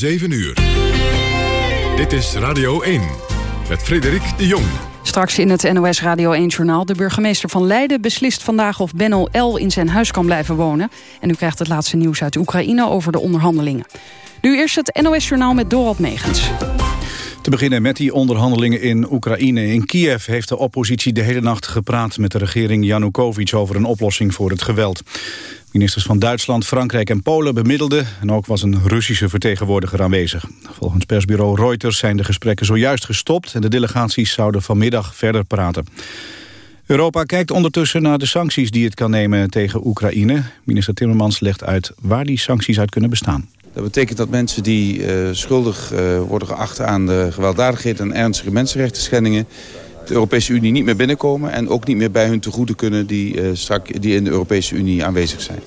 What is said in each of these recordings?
7 uur. Dit is Radio 1 met Frederik de Jong. Straks in het NOS Radio 1-journaal. De burgemeester van Leiden beslist vandaag of Benno L. in zijn huis kan blijven wonen. En u krijgt het laatste nieuws uit Oekraïne over de onderhandelingen. Nu eerst het NOS-journaal met Dorot Megens. Te beginnen met die onderhandelingen in Oekraïne. In Kiev heeft de oppositie de hele nacht gepraat met de regering Janukovic over een oplossing voor het geweld. Ministers van Duitsland, Frankrijk en Polen bemiddelden... en ook was een Russische vertegenwoordiger aanwezig. Volgens persbureau Reuters zijn de gesprekken zojuist gestopt... en de delegaties zouden vanmiddag verder praten. Europa kijkt ondertussen naar de sancties die het kan nemen tegen Oekraïne. Minister Timmermans legt uit waar die sancties uit kunnen bestaan. Dat betekent dat mensen die uh, schuldig uh, worden geacht aan de gewelddadigheid en ernstige mensenrechten schendingen de Europese Unie niet meer binnenkomen... en ook niet meer bij hun tegoeden kunnen die, uh, strak, die in de Europese Unie aanwezig zijn.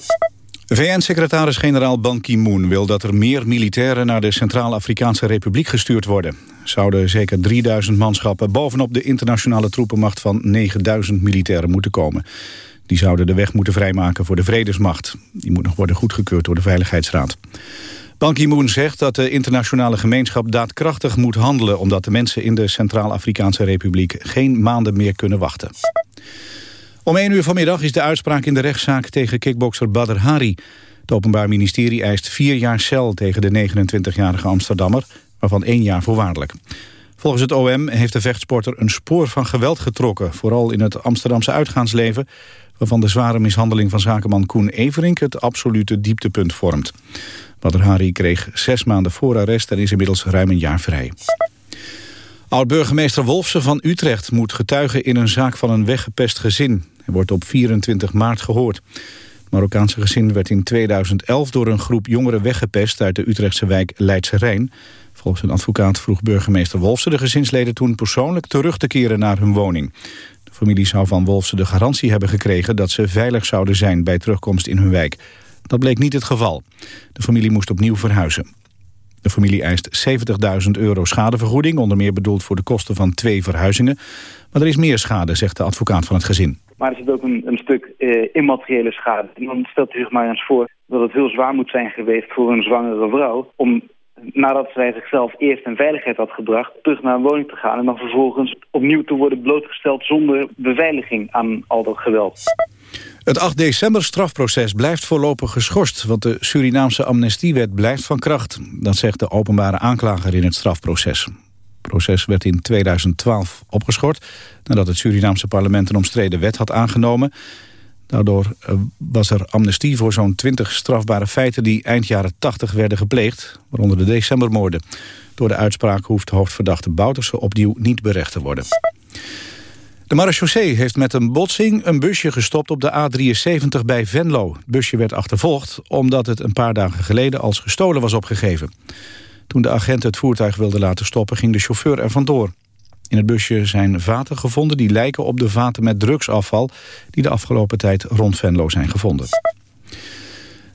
VN-secretaris-generaal Ban Ki-moon wil dat er meer militairen... naar de Centraal-Afrikaanse Republiek gestuurd worden. Zouden zeker 3000 manschappen bovenop de internationale troepenmacht... van 9000 militairen moeten komen. Die zouden de weg moeten vrijmaken voor de vredesmacht. Die moet nog worden goedgekeurd door de Veiligheidsraad. Ban Ki-moon zegt dat de internationale gemeenschap daadkrachtig moet handelen... omdat de mensen in de Centraal-Afrikaanse Republiek geen maanden meer kunnen wachten. Om 1 uur vanmiddag is de uitspraak in de rechtszaak tegen kickbokser Badr Hari. Het Openbaar Ministerie eist vier jaar cel tegen de 29-jarige Amsterdammer... waarvan één jaar voorwaardelijk. Volgens het OM heeft de vechtsporter een spoor van geweld getrokken... vooral in het Amsterdamse uitgaansleven... waarvan de zware mishandeling van zakenman Koen Everink... het absolute dieptepunt vormt. Badr Hari kreeg zes maanden voorarrest en is inmiddels ruim een jaar vrij. Oud-burgemeester Wolfsen van Utrecht moet getuigen in een zaak van een weggepest gezin. Hij wordt op 24 maart gehoord. Het Marokkaanse gezin werd in 2011 door een groep jongeren weggepest uit de Utrechtse wijk Leidse Rijn. Volgens een advocaat vroeg burgemeester Wolfsen de gezinsleden toen persoonlijk terug te keren naar hun woning. De familie zou van Wolfsen de garantie hebben gekregen dat ze veilig zouden zijn bij terugkomst in hun wijk. Dat bleek niet het geval. De familie moest opnieuw verhuizen. De familie eist 70.000 euro schadevergoeding... onder meer bedoeld voor de kosten van twee verhuizingen. Maar er is meer schade, zegt de advocaat van het gezin. Maar er zit ook een, een stuk uh, immateriële schade. Dan stelt u zich maar eens voor dat het heel zwaar moet zijn geweest... voor een zwangere vrouw om nadat zij zichzelf eerst in veiligheid had gebracht... terug naar een woning te gaan en dan vervolgens opnieuw te worden blootgesteld... zonder beveiliging aan al dat geweld. Het 8 december strafproces blijft voorlopig geschorst... want de Surinaamse amnestiewet blijft van kracht. Dat zegt de openbare aanklager in het strafproces. Het proces werd in 2012 opgeschort... nadat het Surinaamse parlement een omstreden wet had aangenomen. Daardoor eh, was er amnestie voor zo'n 20 strafbare feiten... die eind jaren 80 werden gepleegd, waaronder de decembermoorden. Door de uitspraak hoeft hoofdverdachte Bouterse opnieuw niet berecht te worden. De marechaussee heeft met een botsing een busje gestopt op de A73 bij Venlo. Het busje werd achtervolgd omdat het een paar dagen geleden als gestolen was opgegeven. Toen de agent het voertuig wilde laten stoppen ging de chauffeur er vandoor. In het busje zijn vaten gevonden die lijken op de vaten met drugsafval... die de afgelopen tijd rond Venlo zijn gevonden.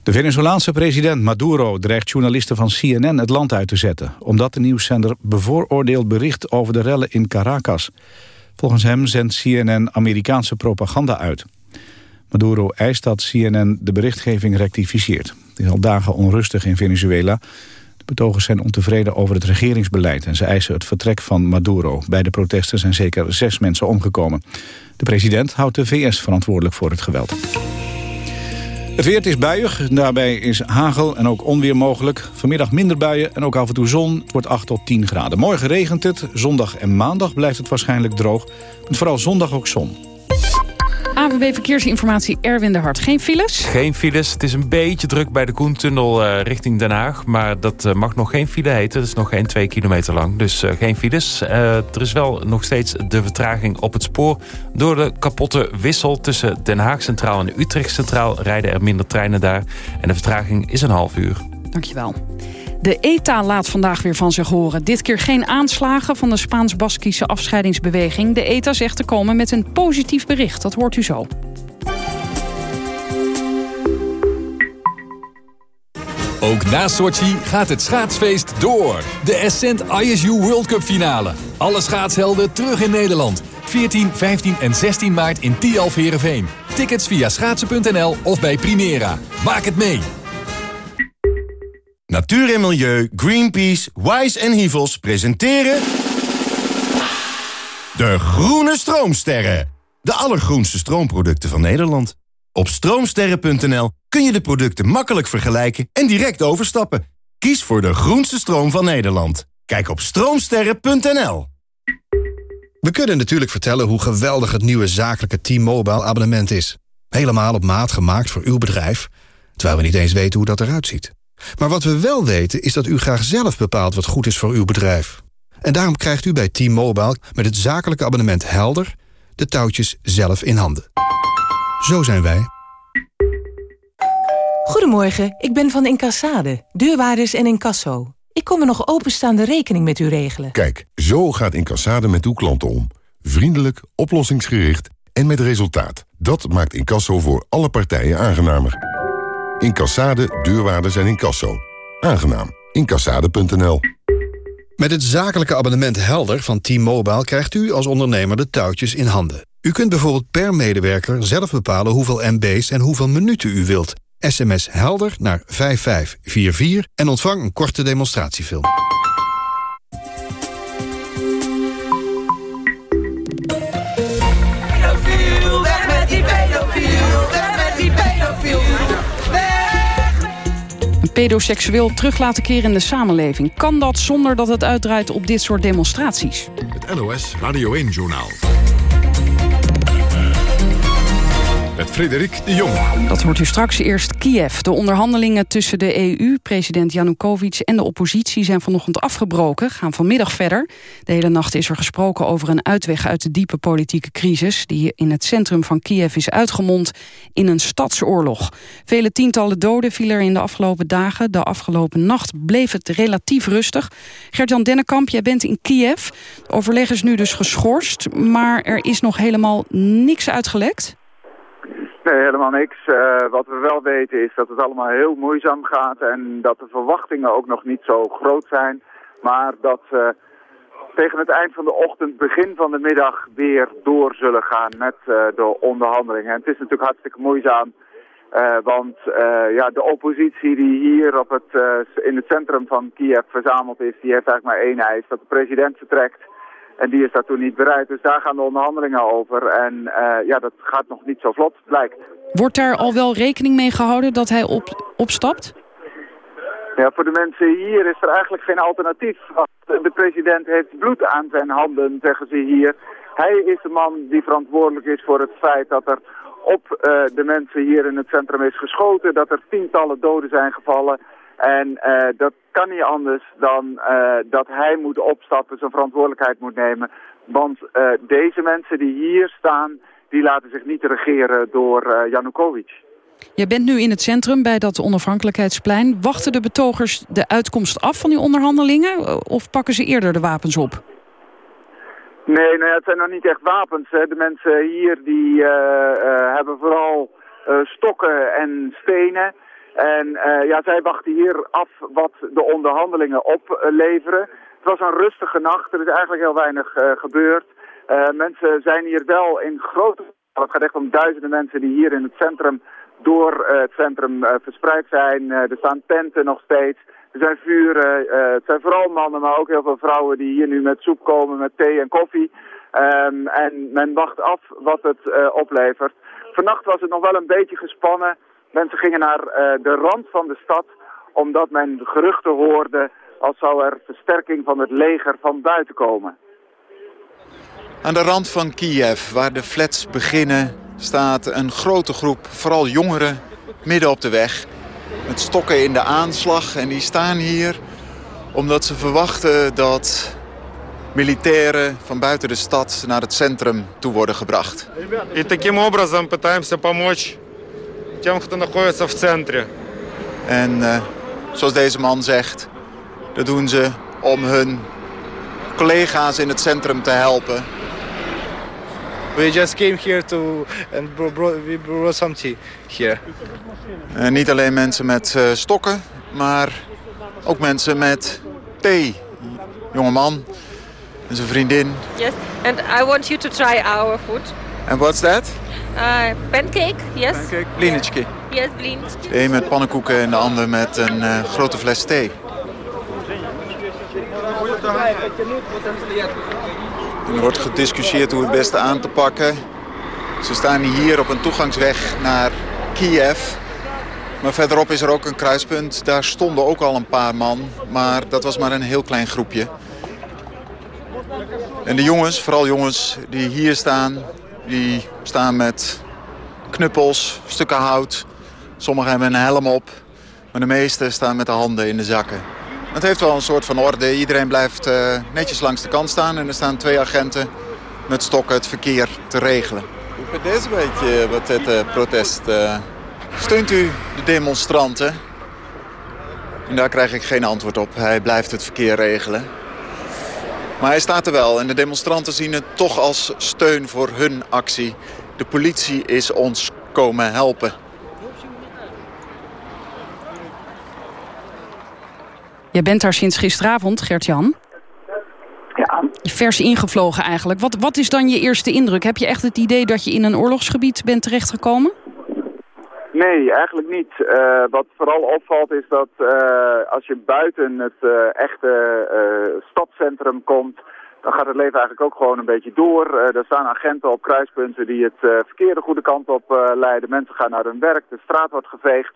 De Venezolaanse president Maduro dreigt journalisten van CNN het land uit te zetten... omdat de nieuwszender bevooroordeeld bericht over de rellen in Caracas... Volgens hem zendt CNN Amerikaanse propaganda uit. Maduro eist dat CNN de berichtgeving rectificeert. Het is al dagen onrustig in Venezuela. De betogers zijn ontevreden over het regeringsbeleid... en ze eisen het vertrek van Maduro. Bij de protesten zijn zeker zes mensen omgekomen. De president houdt de VS verantwoordelijk voor het geweld. Het weer is buiig, daarbij is hagel en ook onweer mogelijk. Vanmiddag minder buien en ook af en toe zon. Het wordt 8 tot 10 graden. Morgen regent het, zondag en maandag blijft het waarschijnlijk droog. Met vooral zondag ook zon. AWB Verkeersinformatie Erwin de Hart. Geen files? Geen files. Het is een beetje druk bij de Koentunnel uh, richting Den Haag. Maar dat uh, mag nog geen file heten. Het is nog geen twee kilometer lang. Dus uh, geen files. er is wel nog steeds de vertraging op het spoor. Door de kapotte wissel tussen Den Haag Centraal en Utrecht Centraal... rijden er minder treinen daar. En de vertraging is een half uur. Dankjewel. De ETA laat vandaag weer van zich horen. Dit keer geen aanslagen van de Spaans-Baskische afscheidingsbeweging. De ETA zegt te komen met een positief bericht. Dat hoort u zo. Ook na Sochi gaat het schaatsfeest door. De Ascent ISU World Cup finale. Alle schaatshelden terug in Nederland. 14, 15 en 16 maart in Tialf Herenveen. Tickets via schaatsen.nl of bij Primera. Maak het mee! Natuur en Milieu, Greenpeace, Wise en Hivels presenteren... De Groene Stroomsterren. De allergroenste stroomproducten van Nederland. Op stroomsterren.nl kun je de producten makkelijk vergelijken en direct overstappen. Kies voor de groenste stroom van Nederland. Kijk op stroomsterren.nl. We kunnen natuurlijk vertellen hoe geweldig het nieuwe zakelijke T-Mobile abonnement is. Helemaal op maat gemaakt voor uw bedrijf, terwijl we niet eens weten hoe dat eruit ziet. Maar wat we wel weten is dat u graag zelf bepaalt wat goed is voor uw bedrijf. En daarom krijgt u bij T-Mobile met het zakelijke abonnement Helder de touwtjes zelf in handen. Zo zijn wij. Goedemorgen, ik ben van Incassade, deurwaarders en incasso. Ik kom een nog openstaande rekening met u regelen. Kijk, zo gaat Incassade met uw klanten om. Vriendelijk, oplossingsgericht en met resultaat. Dat maakt incasso voor alle partijen aangenamer. Incassade, deurwaarders en incasso. Aangenaam. Incassade.nl Met het zakelijke abonnement Helder van T-Mobile... krijgt u als ondernemer de touwtjes in handen. U kunt bijvoorbeeld per medewerker zelf bepalen hoeveel MB's en hoeveel minuten u wilt. SMS Helder naar 5544 en ontvang een korte demonstratiefilm. Pedoseksueel terug laten keren in de samenleving. Kan dat zonder dat het uitdraait op dit soort demonstraties? Het NOS Radio 1-journaal. Met Frederik de Jong. Dat hoort u straks eerst Kiev. De onderhandelingen tussen de EU, president Janukovic en de oppositie zijn vanochtend afgebroken, gaan vanmiddag verder. De hele nacht is er gesproken over een uitweg uit de diepe politieke crisis die in het centrum van Kiev is uitgemond in een stadsoorlog. Vele tientallen doden vielen er in de afgelopen dagen. De afgelopen nacht bleef het relatief rustig. Gert-Jan Dennekamp, jij bent in Kiev. De overleg is nu dus geschorst, maar er is nog helemaal niks uitgelekt. Nee, helemaal niks. Uh, wat we wel weten is dat het allemaal heel moeizaam gaat en dat de verwachtingen ook nog niet zo groot zijn. Maar dat uh, tegen het eind van de ochtend, begin van de middag weer door zullen gaan met uh, de onderhandelingen. En het is natuurlijk hartstikke moeizaam, want ja, de oppositie die hier op het, in het centrum van Kiev verzameld is, die heeft eigenlijk maar één eis, dat de president vertrekt. En die is daartoe niet bereid. Dus daar gaan de onderhandelingen over. En uh, ja, dat gaat nog niet zo vlot, blijkt. Wordt daar al wel rekening mee gehouden dat hij op, opstapt? Ja, voor de mensen hier is er eigenlijk geen alternatief. De president heeft bloed aan zijn handen, zeggen ze hier. Hij is de man die verantwoordelijk is voor het feit dat er op uh, de mensen hier in het centrum is geschoten. Dat er tientallen doden zijn gevallen. En uh, dat kan niet anders dan uh, dat hij moet opstappen, zijn verantwoordelijkheid moet nemen. Want uh, deze mensen die hier staan, die laten zich niet regeren door Janukovic. Je bent nu in het centrum bij dat onafhankelijkheidsplein. Wachten de betogers de uitkomst af van die onderhandelingen? Of pakken ze eerder de wapens op? Nee, nou ja, het zijn nog niet echt wapens. Hè. De mensen hier die hebben vooral stokken en stenen... En uh, ja, zij wachten hier af wat de onderhandelingen opleveren. het was een rustige nacht, er is eigenlijk heel weinig uh, gebeurd. Uh, mensen zijn hier wel in grote... Het gaat echt om duizenden mensen die hier in het centrum door het centrum verspreid zijn. er staan tenten nog steeds. Er zijn vuren. het zijn vooral mannen, maar ook heel veel vrouwen die hier nu met soep komen, met thee en koffie. Um, en men wacht af wat het oplevert. Vannacht was het nog wel een beetje gespannen. Mensen gingen naar uh, de rand van de stad omdat men geruchten hoorde als zou er versterking van het leger van buiten komen. Aan de rand van Kiev, waar de flats beginnen, staat een grote groep, vooral jongeren, midden op de weg. Met stokken in de aanslag en die staan hier omdat ze verwachten dat militairen van buiten de stad naar het centrum toe worden gebracht. И таким образом пытаемся помочь тем, кто находится в центре. En uh, zoals deze man zegt, dat doen ze om hun collega's in het centrum te helpen. We just came here to and brought, we brought some tea here. En niet alleen mensen met uh, stokken, maar ook mensen met thee. Jonge man en zijn vriendin. Yes, and I want you to try our food. And what's that? Uh, pancake, yes. Pancake, blinečky. Yes, blind. De een met pannenkoeken en de ander met een uh, grote fles thee. Er wordt gediscussieerd hoe het beste aan te pakken. Ze staan hier op een toegangsweg naar Kiev. Maar verderop is er ook een kruispunt. Daar stonden ook al een paar man. Maar dat was maar een heel klein groepje. En de jongens, vooral jongens die hier staan... die staan met knuppels, stukken hout. Sommigen hebben een helm op. Maar de meesten staan met de handen in de zakken. Het heeft wel een soort van orde. Iedereen blijft uh, netjes langs de kant staan. En er staan twee agenten met stokken het verkeer te regelen. Hoe deze beetje wat het uh, protest? Steunt u de demonstranten? En daar krijg ik geen antwoord op. Hij blijft het verkeer regelen. Maar hij staat er wel en de demonstranten zien het toch als steun voor hun actie. De politie is ons komen helpen. Jij bent daar sinds gisteravond, Gert-Jan. Ja. Vers ingevlogen eigenlijk. Wat, wat is dan je eerste indruk? Heb je echt het idee dat je in een oorlogsgebied bent terechtgekomen? Nee, eigenlijk niet. Uh, wat vooral opvalt is dat uh, als je buiten het uh, echte stadcentrum komt... dan gaat het leven eigenlijk ook gewoon een beetje door. er staan agenten op kruispunten die het verkeer de goede kant op leiden. Mensen gaan naar hun werk, de straat wordt geveegd.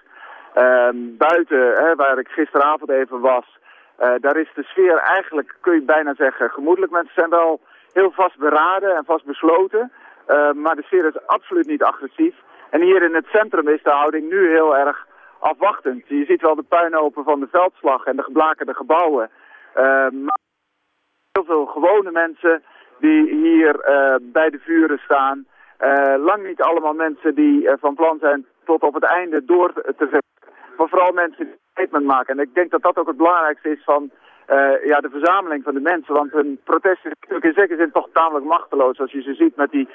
Ehm, buiten, hè, waar ik gisteravond even was, daar is de sfeer eigenlijk, kun je bijna zeggen, gemoedelijk. Mensen zijn wel heel vast beraden en vast besloten, uh, maar de sfeer is absoluut niet agressief. En hier in het centrum is de houding nu heel erg afwachtend. Je ziet wel de puinhopen van de veldslag en de geblakerde gebouwen. Uh, maar heel veel gewone mensen die hier uh, bij de vuren staan. Uh, lang niet allemaal mensen die van plan zijn tot op het einde door te zetten. Maar vooral mensen die een statement maken. En ik denk dat dat ook het belangrijkste is van ja, de verzameling van de mensen. Want hun protest is natuurlijk in zekere zin toch tamelijk machteloos. Als je ze ziet met die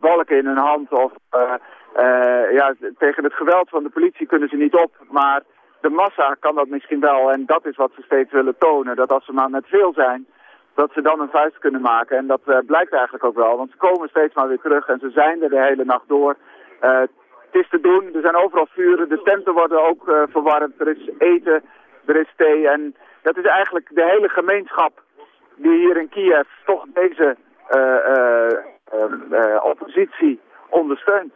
balken in hun hand. Of uh, ja, tegen het geweld van de politie kunnen ze niet op. Maar de massa kan dat misschien wel. En dat is wat ze steeds willen tonen. Dat als ze maar met veel zijn, dat ze dan een vuist kunnen maken. En dat blijkt eigenlijk ook wel. Want ze komen steeds maar weer terug en ze zijn er de hele nacht door het is te doen. Er zijn overal vuren. De tenten worden ook uh, verwarmd. Er is eten. Er is thee. En dat is eigenlijk de hele gemeenschap die hier in Kiev toch deze uh, uh, oppositie ondersteunt.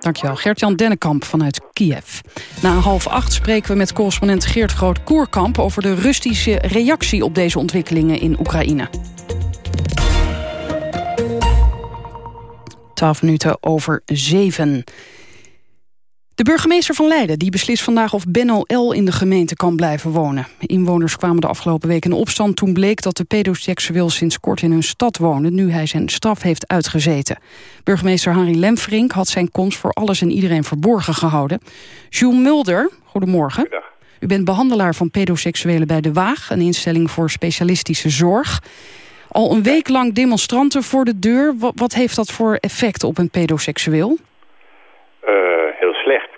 Dankjewel. Gert-Jan Dennekamp vanuit Kiev. Na half acht spreken we met correspondent Geert Groot-Koerkamp... over de Russische reactie op deze ontwikkelingen in Oekraïne. 12 minuten over 7. De burgemeester van Leiden die beslist vandaag of Benno L. in de gemeente kan blijven wonen. Inwoners kwamen de afgelopen week in opstand toen bleek dat de pedoseksueel sinds kort in hun stad woonde, nu hij zijn straf heeft uitgezeten. Burgemeester Harry Lemfrink had zijn komst voor alles en iedereen verborgen gehouden. Jules Mulder, goedemorgen. Goedendag. U bent behandelaar van pedoseksuelen bij De Waag, een instelling voor specialistische zorg. Al een week lang demonstranten voor de deur. Wat, wat heeft dat voor effect op een pedoseksueel? Uh, slecht.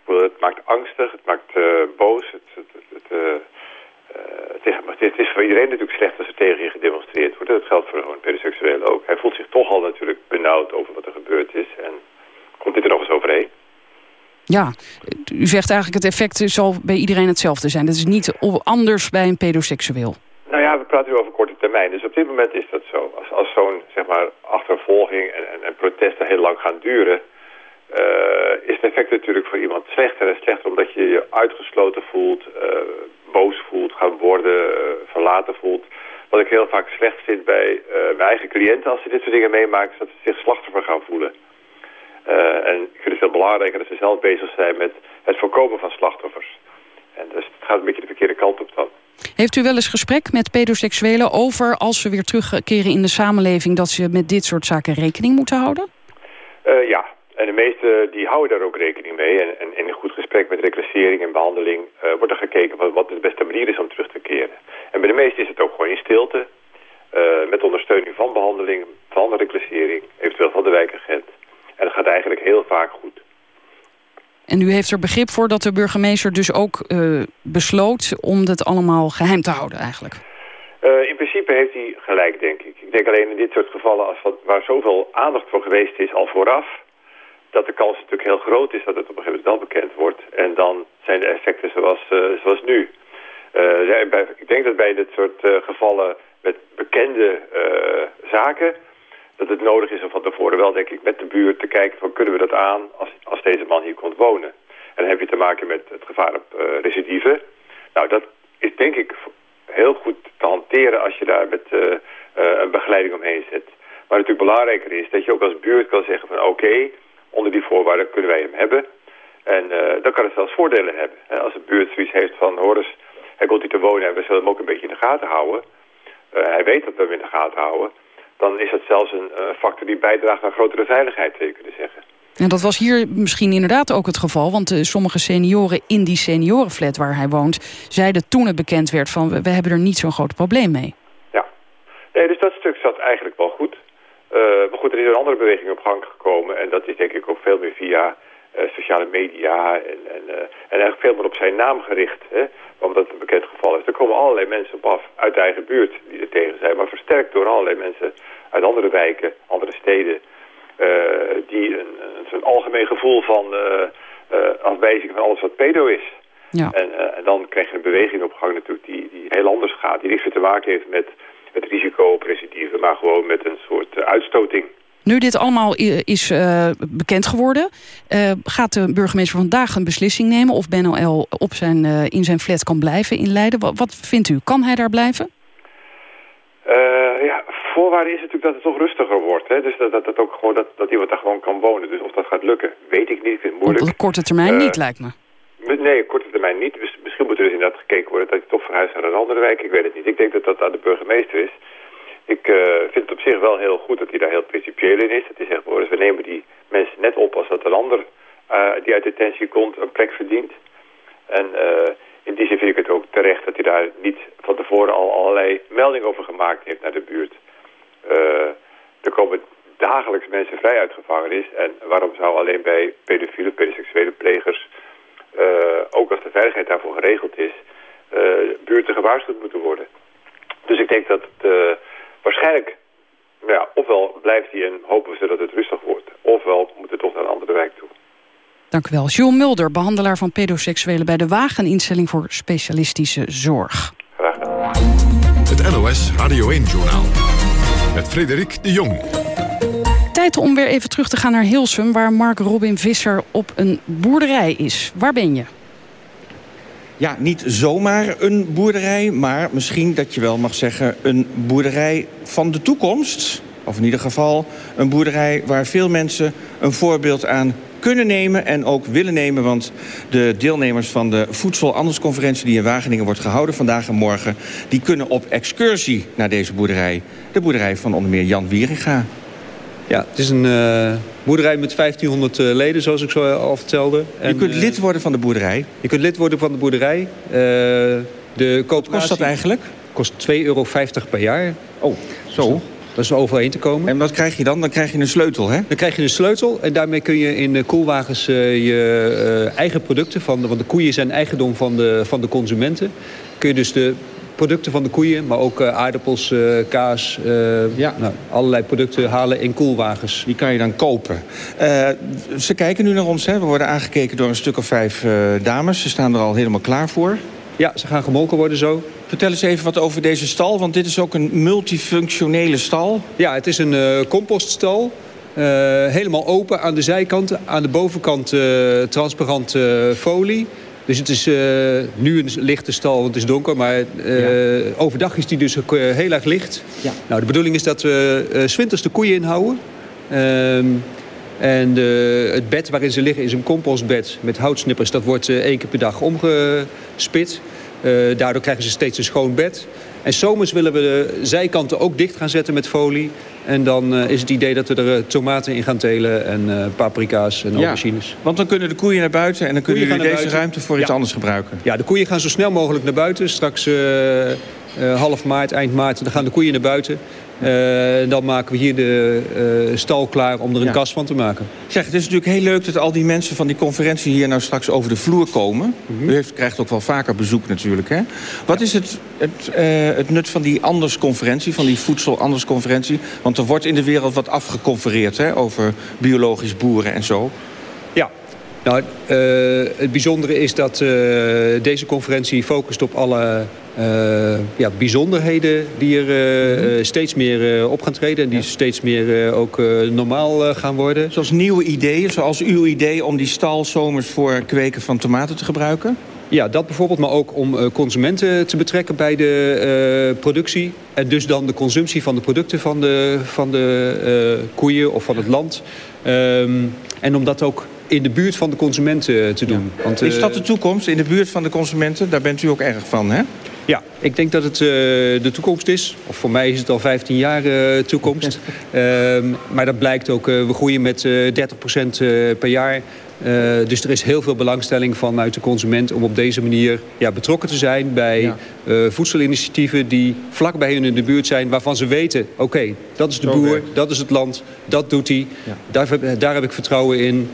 Het maakt angstig, het maakt uh, boos. Het, het, het, uh, het, is voor iedereen natuurlijk slecht als er tegen je gedemonstreerd wordt. Dat geldt voor een pedoseksueel ook. Hij voelt zich toch al natuurlijk benauwd over wat er gebeurd is. En komt dit er nog eens overheen? Ja, u zegt eigenlijk het effect zal bij iedereen hetzelfde zijn. Dat is niet anders bij een pedoseksueel. Nou ja, we praten nu over korte termijn. Dus op dit moment is dat zo. Als, als zo'n zeg maar, achtervolging en, en, en, protesten heel lang gaan duren... Uh, is het effect natuurlijk voor iemand slechter en slechter... omdat je je uitgesloten voelt, uh, boos voelt, gaan worden, uh, verlaten voelt. Wat ik heel vaak slecht vind bij mijn eigen cliënten... als ze dit soort dingen meemaken, is dat ze zich slachtoffer gaan voelen. en ik vind het heel belangrijk dat ze zelf bezig zijn met het voorkomen van slachtoffers. En dus het gaat een beetje de verkeerde kant op dan. Heeft u wel eens gesprek met pedoseksuelen over als ze weer terugkeren in de samenleving dat ze met dit soort zaken rekening moeten houden? Uh, ja, en de meesten die houden daar ook rekening mee. En, en in een goed gesprek met reclassering en behandeling uh, wordt er gekeken wat, wat de beste manier is om terug te keren. En bij de meesten is het ook gewoon in stilte, uh, met ondersteuning van behandeling, van de reclassering, eventueel van de wijkagent. En dat gaat eigenlijk heel vaak goed. En u heeft er begrip voor dat de burgemeester dus ook uh, besloot... om het allemaal geheim te houden eigenlijk? Uh, in principe heeft hij gelijk, denk ik. Ik denk alleen in dit soort gevallen als wat, waar zoveel aandacht voor geweest is al vooraf... dat de kans natuurlijk heel groot is dat het op een gegeven moment wel bekend wordt. En dan zijn de effecten zoals, zoals nu. ik denk dat bij dit soort gevallen met bekende zaken dat het nodig is om van tevoren wel, denk ik, met de buurt te kijken van kunnen we dat aan als, als deze man hier komt wonen. En dan heb je te maken met het gevaar op uh, recidive. Nou, dat is denk ik heel goed te hanteren als je daar met een begeleiding omheen zet. Maar natuurlijk belangrijker is dat je ook als buurt kan zeggen van oké, onder die voorwaarden kunnen wij hem hebben. En dan kan het zelfs voordelen hebben. Als een buurt zoiets heeft van hoor eens, hij komt hier te wonen en we zullen hem ook een beetje in de gaten houden. hij weet dat we hem in de gaten houden dan is het zelfs een uh, factor die bijdraagt aan grotere veiligheid, zou je kunnen zeggen. En dat was hier misschien inderdaad ook het geval... want uh, sommige senioren in die seniorenflat waar hij woont... zeiden toen het bekend werd van we, hebben er niet zo'n groot probleem mee. Ja, nee, dus dat stuk zat eigenlijk wel goed. Uh, maar goed, er is een andere beweging op gang gekomen... en dat is denk ik ook veel meer via sociale media... en, en, en eigenlijk veel meer op zijn naam gericht. Hè? omdat het een bekend geval is. Er komen allerlei mensen op af uit de eigen buurt die er tegen zijn. Maar versterkt door allerlei mensen uit andere wijken, andere steden. Die een, een, algemeen gevoel van afwijzing van alles wat pedo is. Ja. En, en, dan krijg je een beweging op gang natuurlijk die, die heel anders gaat. Die niks te maken heeft met het risico op recidieven, maar gewoon met een soort uitstoting. Nu dit allemaal is uh, bekend geworden... Uh, gaat de burgemeester vandaag een beslissing nemen... of Ben L. Op zijn, uh, in zijn flat kan blijven in Leiden. Wat, wat vindt u? Kan hij daar blijven? ja, voorwaarde is natuurlijk dat het toch rustiger wordt. Hè? Dus dat, dat, dat, ook gewoon, dat, dat iemand daar gewoon kan wonen. Dus of dat gaat lukken, weet ik niet. Moeilijk. Op korte termijn niet, lijkt me. Nee, korte termijn niet. Misschien moet er dus inderdaad gekeken worden... dat hij toch verhuist naar een andere wijk. Ik weet het niet. Ik denk dat dat aan de burgemeester is... Ik uh, vind het op zich wel heel goed dat hij daar heel principieel in is. Dat hij zegt, we nemen die mensen net op als dat een ander uh, die uit detentie komt een plek verdient. En uh, in die zin vind ik het ook terecht dat hij daar niet van tevoren al allerlei meldingen over gemaakt heeft naar de buurt. er komen dagelijks mensen vrij uit gevangenis. En waarom zou alleen bij pedofiele, pedoseksuele plegers, ook als de veiligheid daarvoor geregeld is, buurten gewaarschuwd moeten worden. Dus ik denk dat het waarschijnlijk, ja, ofwel blijft hij en hopen we dat het rustig wordt. Ofwel moet het toch naar een andere wijk toe. Dank u wel. Jules Mulder, behandelaar van pedoseksuelen bij de Wagen instelling voor specialistische zorg. Graag gedaan. Het NOS Radio 1-journaal. Met Frederik de Jong. Tijd om weer even terug te gaan naar Hilsum... waar Mark Robin Visser op een boerderij is. Waar ben je? Ja, niet zomaar een boerderij, maar misschien dat je wel mag zeggen... een boerderij van de toekomst. Of in ieder geval een boerderij waar veel mensen een voorbeeld aan kunnen nemen en ook willen nemen. Want de deelnemers van de voedselhandelsconferentie die in Wageningen wordt gehouden vandaag en morgen... die kunnen op excursie naar deze boerderij. De boerderij van onder meer Jan Wieringa. Ja, het is een uh, boerderij met 1500 uh, leden, zoals ik zo al vertelde. En, je kunt lid worden van de boerderij? Je kunt lid worden van de boerderij. De Wat kost dat eigenlijk? kost 2,50 euro per jaar. Oh, zo. Dat is overheen te komen. En wat krijg je dan? Dan krijg je een sleutel, hè? Dan krijg je een sleutel en daarmee kun je in koelwagens je eigen producten... Van de, want de koeien zijn eigendom van de, van de consumenten... kun je dus de producten van de koeien, maar ook uh, aardappels, uh, kaas, uh, ja. nou, allerlei producten halen in koelwagens. Die kan je dan kopen. ze kijken nu naar ons, hè? we worden aangekeken door een stuk of vijf dames. Ze staan er al helemaal klaar voor. Ja, ze gaan gemolken worden zo. Vertel eens even wat over deze stal, want dit is ook een multifunctionele stal. Ja, het is een compoststal. helemaal open aan de zijkanten. Aan de bovenkant transparant folie. Dus het is uh, nu een lichte stal, want het is donker. Maar uh, overdag is die dus ook uh, heel erg licht. Ja. Nou, de bedoeling is dat we winters de koeien inhouden. Ehm, en het bed waarin ze liggen is een compostbed met houtsnippers. Dat wordt één keer per dag omgespit. daardoor krijgen ze steeds een schoon bed. En zomers willen we de zijkanten ook dicht gaan zetten met folie. En dan uh, is het idee dat we er uh, tomaten in gaan telen en uh, paprika's en aubergines. Ja, want dan kunnen de koeien naar buiten en dan kunnen jullie deze ruimte voor iets anders gebruiken. Ja, de koeien gaan zo snel mogelijk naar buiten. Straks half maart, eind maart, dan gaan de koeien naar buiten. Uh, dan maken we hier de uh, stal klaar om er een Ja. kast van te maken. Zeg, het is natuurlijk heel leuk dat al die mensen van die conferentie hier nou straks over de vloer komen. U heeft, krijgt ook wel vaker bezoek natuurlijk, hè? Wat is het, het, eh, het nut van die andersconferentie, van die voedsel-andersconferentie? Want er wordt in de wereld wat afgeconfereerd, hè, over biologisch boeren en zo. Ja, nou, eh, het bijzondere is dat eh, deze conferentie focust op alle eh, ja, bijzonderheden die er eh, eh, steeds meer eh, op gaan treden. En die steeds meer eh, ook eh, normaal eh, gaan worden. Zoals nieuwe ideeën, zoals uw idee om die stal zomers voor kweken van tomaten te gebruiken? Ja, dat bijvoorbeeld, maar ook om eh, consumenten te betrekken bij de eh, productie. En dus dan de consumptie van de producten van de, van de eh, koeien of van het land. Ehm, en om dat ook in de buurt van de consumenten te doen. Want, Is eh, dat de toekomst in de buurt van de consumenten? Daar bent u ook erg van, hè? Ja, ik denk dat het eh, de toekomst is. Of voor mij is het al 15 jaar eh, toekomst. Ehm, maar dat blijkt ook, eh, we groeien met eh 30% eh, per jaar. Dus er is heel veel belangstelling vanuit de consument om op deze manier ja, betrokken te zijn bij voedselinitiatieven die vlak bij hun in de buurt zijn, waarvan ze weten, oké, dat is de Zo boer, werkt dat is het land, dat doet hij. Daar, heb- daar heb ik vertrouwen in.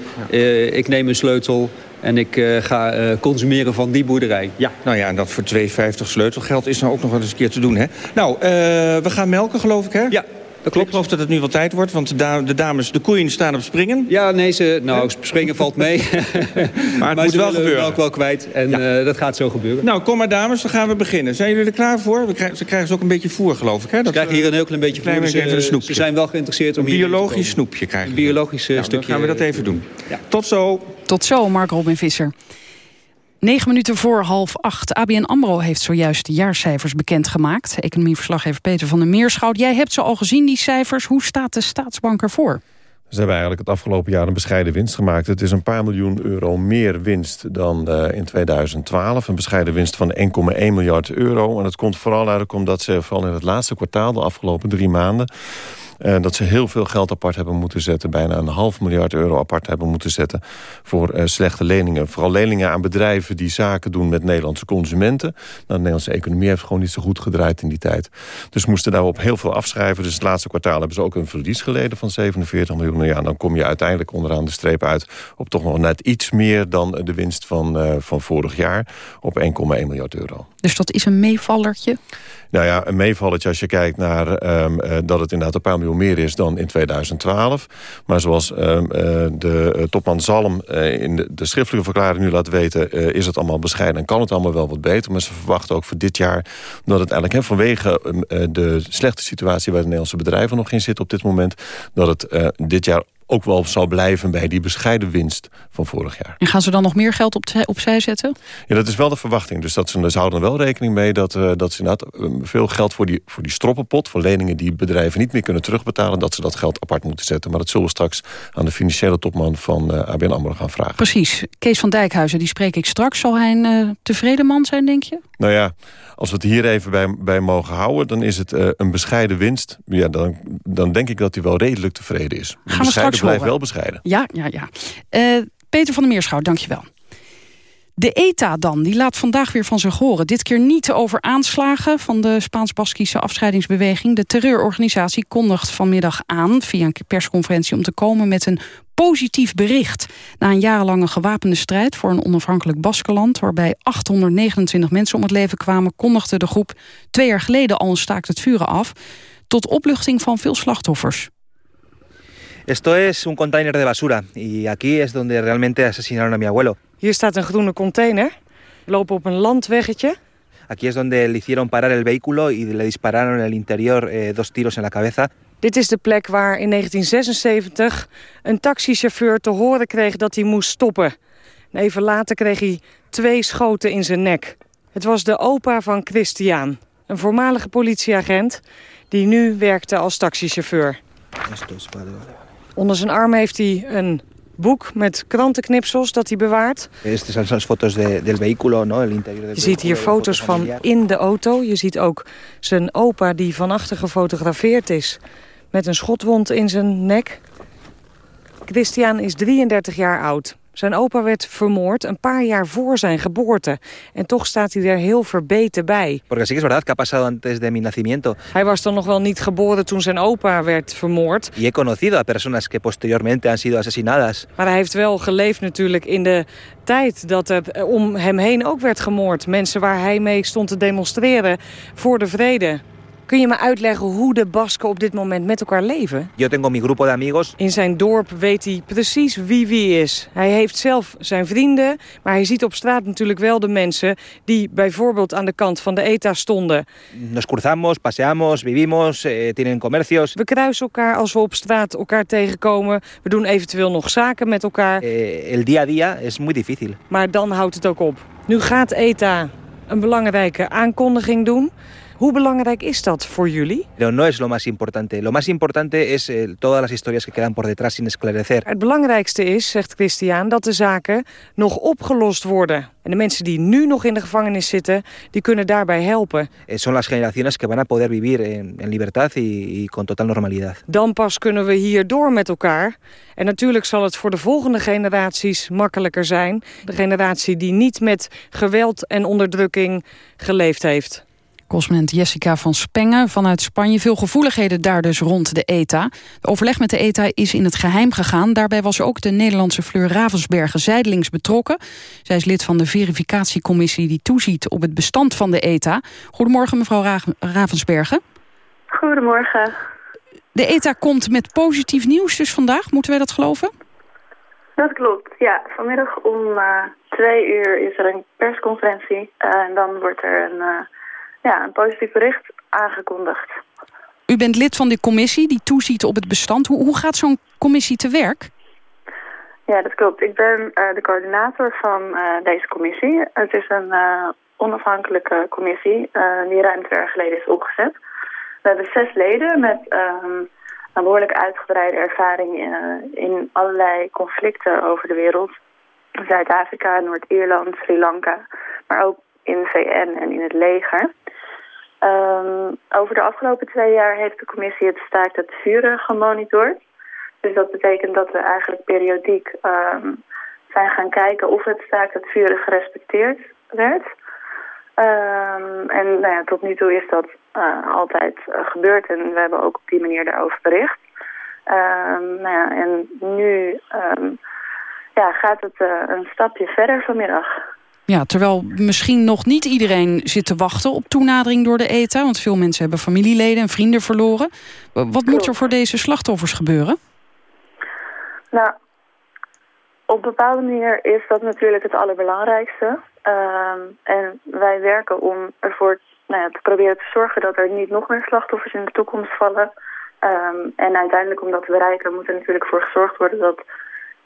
Ik neem een sleutel en ik eh, ga eh, consumeren van die boerderij. Ja, nou ja, en dat voor 2,50 sleutelgeld is nou ook nog wel eens een keer te doen, hè? Nou, eh, we gaan melken, geloof ik, hè? Ja, dat klopt. Ik geloof dat het nu wel tijd wordt, want de, da- de dames, de koeien staan op springen. Ja, nee, ze, nou, springen valt mee. Maar het moet ze wel gebeuren. melk wel kwijt en eh, dat gaat zo gebeuren. Nou, kom maar dames, dan gaan we beginnen. Zijn jullie er klaar voor? We krijgen, ze krijgen ze ook een beetje voer, geloof ik, hè? Ze krijgen hier een heel klein beetje voer, dus, een snoepje. Ze zijn wel geïnteresseerd om Een hier biologisch snoepje krijgen Een biologisch Nou, dan stukje. gaan we dat even doen. Tot zo. Tot zo, Mark Robin Visser. Negen minuten voor half acht. ABN AMRO heeft zojuist de jaarcijfers bekendgemaakt. Economieverslaggever Peter van der Meerschout. Jij hebt ze al gezien, die cijfers. Hoe staat de staatsbank ervoor? Ze hebben eigenlijk het afgelopen jaar een bescheiden winst gemaakt. Het is een paar miljoen euro meer winst dan eh, in 2012. Een bescheiden winst van 1,1 miljard euro. En dat komt vooral eigenlijk omdat ze vooral in het laatste kwartaal... de afgelopen drie maanden... eh, dat ze heel veel geld apart hebben moeten zetten. Bijna een half miljard euro apart hebben moeten zetten... voor eh, slechte leningen. Vooral leningen aan bedrijven die zaken doen met Nederlandse consumenten. Nou, de Nederlandse economie heeft gewoon niet zo goed gedraaid in die tijd. Dus moesten daarop heel veel afschrijven. Dus het laatste kwartaal hebben ze ook een verlies geleden van 47 miljoen. Nou ja, dan kom je uiteindelijk onderaan de streep uit... op toch nog net iets meer dan de winst van, eh, van vorig jaar... op 1,1 miljard euro. Dus dat is een meevallertje. Nou ja, een meevalletje als je kijkt naar ehm, eh, dat het inderdaad een paar miljoen meer is dan in 2012. Maar zoals ehm, eh, de eh, topman Zalm in de, schriftelijke verklaring nu laat weten... is het allemaal bescheiden en kan het allemaal wel wat beter. Maar ze verwachten ook voor dit jaar dat het eigenlijk hè, vanwege ehm, eh, de slechte situatie... waar de Nederlandse bedrijven nog in zitten op dit moment... dat het dit jaar ook wel zal blijven bij die bescheiden winst van vorig jaar. En gaan ze dan nog meer geld op opzij zetten? Ja, dat is wel de verwachting. Dus dat ze, ze houden er wel rekening mee dat, eh, dat ze inderdaad eh, veel geld voor die, voor die stroppenpot... voor leningen die bedrijven niet meer kunnen terugbetalen... dat ze dat geld apart moeten zetten. Maar dat zullen we straks aan de financiële topman van eh, ABN AMRO gaan vragen. Precies. Kees van Dijkhuizen, die spreek ik straks. Zal hij een eh, tevreden man zijn, denk je? Nou ja, als we het hier even bij, bij mogen houden... dan is het een bescheiden winst. Ja, dan, dan denk ik dat hij wel redelijk tevreden is. we bescheiden blijft horen. wel bescheiden. Ja, ja, ja. Eh, Peter van der Meerschout, dankjewel. De ETA dan, die laat vandaag weer van zich horen. Dit keer niet over aanslagen van de Spaans-Baskische afscheidingsbeweging. De terreurorganisatie kondigt vanmiddag aan via een persconferentie... om te komen met een positief bericht. Na een jarenlange gewapende strijd voor een onafhankelijk Baskeland... waarbij 829 mensen om het leven kwamen... kondigde de groep twee jaar geleden al een staakt het vuren af... tot opluchting van veel slachtoffers. Esto es un container de basura y aquí es donde realmente asesinaron a mi abuelo. Hier staat een groene container. We lopen op een landweggetje. Aquí es donde le hicieron parar el vehículo y le dispararon en el interior eh, dos tiros en la cabeza. Dit is de plek waar in 1976 een taxichauffeur te horen kreeg dat hij moest stoppen. En even later kreeg hij twee schoten in zijn nek. Het was de opa van Christian, een voormalige politieagent die nu werkte als taxichauffeur. Esto es vale, vale. Onder zijn arm heeft hij een boek met krantenknipsels dat hij bewaart. Estas son las fotos de- del vehículo, ¿no? El interior del Je ziet hier foto's van in de auto. Je ziet ook zijn opa die van achter gefotografeerd is. Met een schotwond in zijn nek. Christian is 33 jaar oud. Zijn opa werd vermoord een paar jaar voor zijn geboorte. En toch staat hij er heel verbeten bij. Porque sí que es verdad que ha pasado antes de mi nacimiento. Hij was dan nog wel niet geboren toen zijn opa werd vermoord. Y he conocido a personas que posteriormente han sido asesinadas. Maar hij heeft wel geleefd natuurlijk in de tijd dat er eh, om hem heen ook werd gemoord. Mensen waar hij mee stond te demonstreren voor de vrede. Kun je me uitleggen hoe de Basken op dit moment met elkaar leven? Yo tengo mi grupo de amigos. In zijn dorp weet hij precies wie wie is. Hij heeft zelf zijn vrienden, maar hij ziet op straat natuurlijk wel de mensen... die bijvoorbeeld aan de kant van de ETA stonden. Nos cruzamos, paseamos, vivimos, eh, tienen comercios. We kruisen elkaar als we op straat elkaar tegenkomen. We doen eventueel nog zaken met elkaar. Eh, el día a día es muy difícil. Maar dan houdt het ook op. Nu gaat ETA een belangrijke aankondiging doen... Hoe belangrijk is dat voor jullie? No es lo más importante. Lo más importante es eh, todas las historias que quedan por detrás sin esclarecer. Het belangrijkste is, zegt Christian, dat de zaken nog opgelost worden. En de mensen die nu nog in de gevangenis zitten, die kunnen daarbij helpen. Eh, son las generaciones que van a poder vivir en, en libertad y, y con total normalidad. Dan pas kunnen we hier door met elkaar. En natuurlijk zal het voor de volgende generaties makkelijker zijn. De generatie die niet met geweld en onderdrukking geleefd heeft. Correspondent Jessica van Spengen vanuit Spanje. Veel gevoeligheden daar dus rond de ETA. De overleg met de ETA is in het geheim gegaan. Daarbij was ook de Nederlandse Fleur Ravensbergen zijdelings betrokken. Zij is lid van de verificatiecommissie die toeziet op het bestand van de ETA. Goedemorgen mevrouw Ra Ravensbergen. Goedemorgen. De ETA komt met positief nieuws dus vandaag. Moeten wij dat geloven? Dat klopt, ja. Vanmiddag om uh, twee uur is er een persconferentie. Uh, en dan wordt er een... Uh, ja, een positief bericht aangekondigd. U bent lid van de commissie die toeziet op het bestand. Hoe, hoe gaat zo'n commissie te werk? Ja, dat klopt. Ik ben uh, de coördinator van uh, deze commissie. Het is een uh, onafhankelijke commissie die ruim twee jaar geleden is opgezet. We hebben zes leden met um, een behoorlijk uitgebreide ervaring in, in allerlei conflicten over de wereld. Zuid-Afrika, Noord-Ierland, Sri Lanka, maar ook in de VN en in het leger. Um, over de afgelopen twee jaar heeft de commissie het staakt het vuren gemonitord. Dus dat betekent dat we eigenlijk periodiek um, zijn gaan kijken of het staakt het vuren gerespecteerd werd. Um, en nou ja, tot nu toe is dat uh, altijd uh, gebeurd en we hebben ook op die manier daarover bericht. Nou ja, en nu ja, gaat het uh, een stapje verder vanmiddag. Ja, terwijl misschien nog niet iedereen zit te wachten op toenadering door de ETA. Want veel mensen hebben familieleden en vrienden verloren. Wat moet er voor deze slachtoffers gebeuren? Nou, op bepaalde manier is dat natuurlijk het allerbelangrijkste. Um, en wij werken om ervoor nou ja, te proberen te zorgen dat er niet nog meer slachtoffers in de toekomst vallen. Um, en uiteindelijk om dat te bereiken moet er natuurlijk voor gezorgd worden dat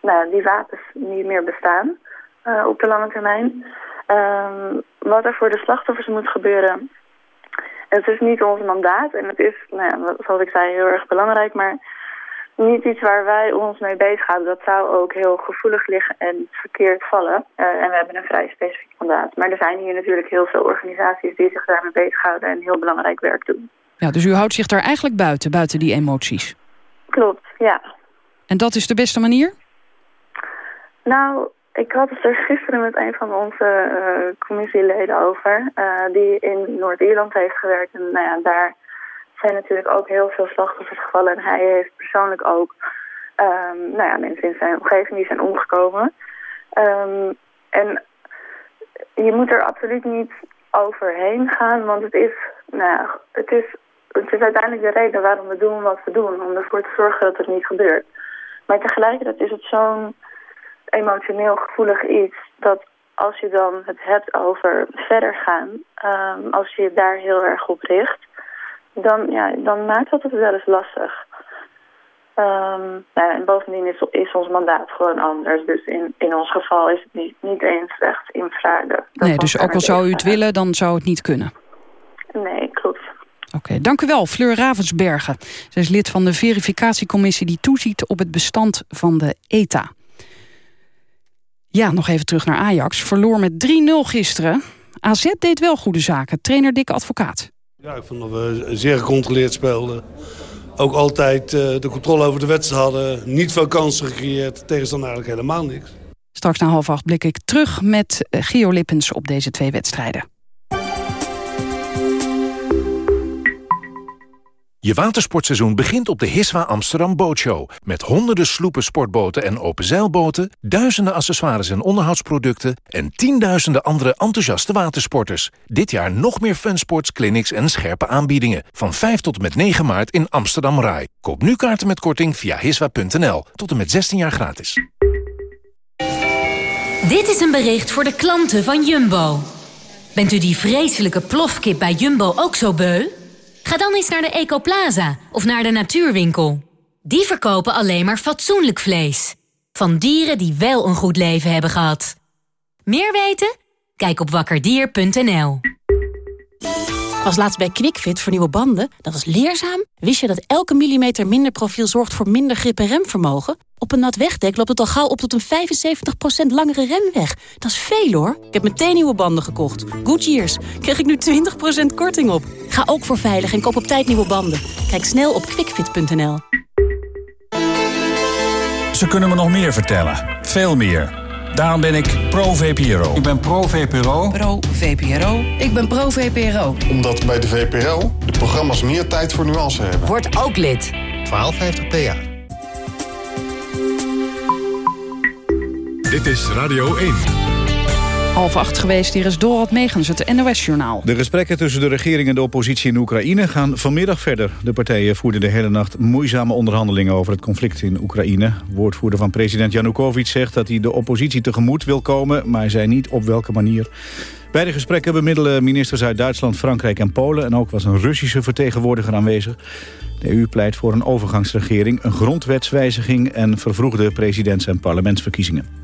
nou, die wapens niet meer bestaan uh, op de lange termijn. Um, wat er voor de slachtoffers moet gebeuren, het is niet ons mandaat en het is, nou ja, zoals ik zei, heel erg belangrijk, maar niet iets waar wij ons mee bezighouden. Dat zou ook heel gevoelig liggen en verkeerd vallen. Uh, en we hebben een vrij specifiek mandaat. Maar er zijn hier natuurlijk heel veel organisaties die zich daarmee bezighouden en heel belangrijk werk doen. Ja, dus u houdt zich daar eigenlijk buiten, buiten die emoties? Klopt, ja. En dat is de beste manier? Nou, ik had het er gisteren met een van onze uh, commissieleden over, uh, die in Noord-Ierland heeft gewerkt. En nou ja, daar zijn natuurlijk ook heel veel slachtoffers gevallen. En hij heeft persoonlijk ook um, nou ja, mensen in zijn omgeving die zijn omgekomen. Um, en je moet er absoluut niet overheen gaan, want het is, nou ja, het is, het is uiteindelijk de reden waarom we doen wat we doen. Om ervoor te zorgen dat het niet gebeurt. Maar tegelijkertijd is het zo'n emotioneel gevoelig iets dat als je dan het hebt over verder gaan, um, als je je daar heel erg op richt, dan, ja, dan maakt dat het wel eens lastig. Um, ja, en bovendien is, is ons mandaat gewoon anders. Dus in, in ons geval is het niet, niet eens echt in vragen. Nee, dus ook al zou u het willen, dan zou het niet kunnen? Nee, klopt. Oké, okay, dank u wel, Fleur Ravensbergen. Zij is lid van de verificatiecommissie die toeziet op het bestand van de ETA. Ja, nog even terug naar Ajax. Verloor met 3-0 gisteren. AZ deed wel goede zaken. Trainer Dikke Advocaat. Ja, ik vond dat we zeer gecontroleerd speelden. Ook altijd uh, de controle over de wedstrijd hadden. Niet veel kansen gecreëerd. Tegenstander eigenlijk helemaal niks. Straks na half acht blik ik terug met eh, Gio Lippens op deze twee wedstrijden. Je watersportseizoen begint op de Hiswa Amsterdam Bootshow. Met honderden sloepen, sportboten en openzeilboten... duizenden accessoires en onderhoudsproducten... en tienduizenden andere enthousiaste watersporters. Dit jaar nog meer funsports, clinics en scherpe aanbiedingen. Van 5 tot en met 9 maart in Amsterdam Rai. Koop nu kaarten met korting via hiswa.nl. Tot en met 16 jaar gratis. Dit is een bericht voor de klanten van Jumbo. Bent u die vreselijke plofkip bij Jumbo ook zo beu? Ga dan eens naar de Ecoplaza of naar de Natuurwinkel. Die verkopen alleen maar fatsoenlijk vlees. Van dieren die wel een goed leven hebben gehad. Meer weten? Kijk op wakkerdier.nl. Was laatst bij QuickFit voor nieuwe banden. Dat was leerzaam. Wist je dat elke millimeter minder profiel zorgt voor minder grip en remvermogen? Op een nat wegdek loopt het al gauw op tot een 75% langere remweg. Dat is veel hoor. Ik heb meteen nieuwe banden gekocht. Goodyears. Krijg ik nu 20% korting op. Ga ook voor veilig en koop op tijd nieuwe banden. Kijk snel op quickfit.nl. Ze kunnen me nog meer vertellen. Veel meer. Daarom ben ik pro-VPRO. Ik ben pro-VPRO. Pro-VPRO. Ik ben pro-VPRO. Omdat bij de VPRO de programma's meer tijd voor nuance hebben. Word ook lid. 1250 PA. Dit is Radio 1. Half acht geweest, hier is Dorot Megens, het NOS-journaal. De gesprekken tussen de regering en de oppositie in Oekraïne gaan vanmiddag verder. De partijen voerden de hele nacht moeizame onderhandelingen over het conflict in Oekraïne. Woordvoerder van president Janukovic zegt dat hij de oppositie tegemoet wil komen, maar zei niet op welke manier. Bij de gesprekken bemiddelen ministers uit Duitsland, Frankrijk en Polen... en ook was een Russische vertegenwoordiger aanwezig. De EU pleit voor een overgangsregering, een grondwetswijziging... en vervroegde presidents- en parlementsverkiezingen.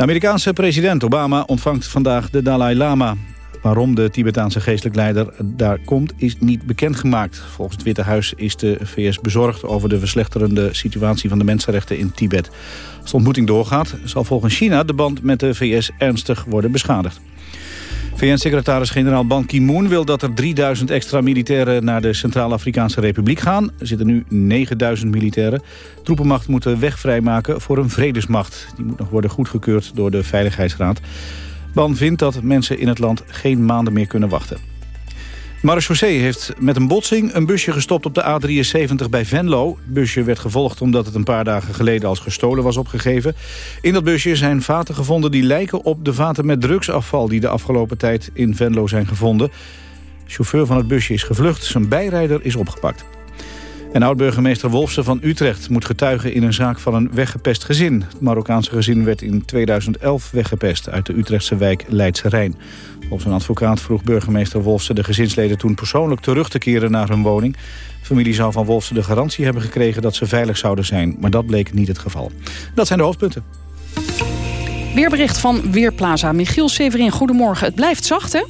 De Amerikaanse president Obama ontvangt vandaag de Dalai Lama. Waarom de Tibetaanse geestelijk leider daar komt is niet bekendgemaakt. Volgens het Witte Huis is de VS bezorgd over de verslechterende situatie van de mensenrechten in Tibet. Als de ontmoeting doorgaat zal volgens China de band met de VS ernstig worden beschadigd. VN-secretaris-generaal Ban Ki-moon wil dat er 3000 extra militairen naar de Centraal-Afrikaanse Republiek gaan. Er zitten nu 9000 militairen. Troepenmacht moet de weg vrijmaken voor een vredesmacht. Die moet nog worden goedgekeurd door de Veiligheidsraad. Ban vindt dat mensen in het land geen maanden meer kunnen wachten. Marechaussee heeft met een botsing een busje gestopt op de A73 bij Venlo. Het busje werd gevolgd omdat het een paar dagen geleden als gestolen was opgegeven. In dat busje zijn vaten gevonden die lijken op de vaten met drugsafval... die de afgelopen tijd in Venlo zijn gevonden. De chauffeur van het busje is gevlucht, zijn bijrijder is opgepakt. En oud-burgemeester Wolfsen van Utrecht moet getuigen in een zaak van een weggepest gezin. Het Marokkaanse gezin werd in 2011 weggepest uit de Utrechtse wijk Leidse Rijn. Volgens een advocaat vroeg burgemeester Wolfsen de gezinsleden toen persoonlijk terug te keren naar hun woning. De familie zou van Wolfsen de garantie hebben gekregen dat ze veilig zouden zijn, maar dat bleek niet het geval. Dat zijn de hoofdpunten. Weerbericht van Weerplaza. Michiel Severin, goedemorgen. Het blijft zacht, hè?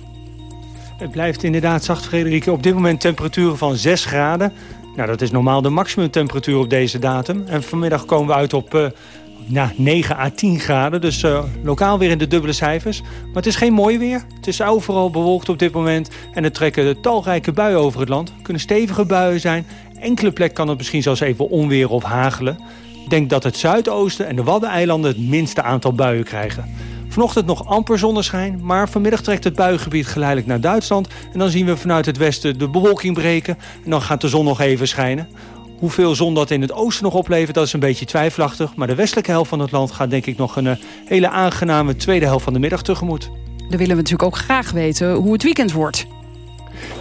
Het blijft inderdaad zacht, Frederike. Op dit moment temperaturen van 6 graden. Nou, dat is normaal de maximumtemperatuur op deze datum. En vanmiddag komen we uit op uh, nou, 9 à 10 graden. Dus uh, lokaal weer in de dubbele cijfers. Maar het is geen mooi weer. Het is overal bewolkt op dit moment. En er trekken talrijke buien over het land. Kunnen stevige buien zijn. Enkele plek kan het misschien zelfs even onweer of hagelen. Ik denk dat het zuidoosten en de Waddeneilanden het minste aantal buien krijgen. Vanochtend nog amper zonneschijn, maar vanmiddag trekt het buiengebied geleidelijk naar Duitsland. En dan zien we vanuit het westen de bewolking breken en dan gaat de zon nog even schijnen. Hoeveel zon dat in het oosten nog oplevert, dat is een beetje twijfelachtig. Maar de westelijke helft van het land gaat denk ik nog een eh, hele aangename tweede helft van de middag tegemoet. Dan willen we natuurlijk ook graag weten hoe het weekend wordt.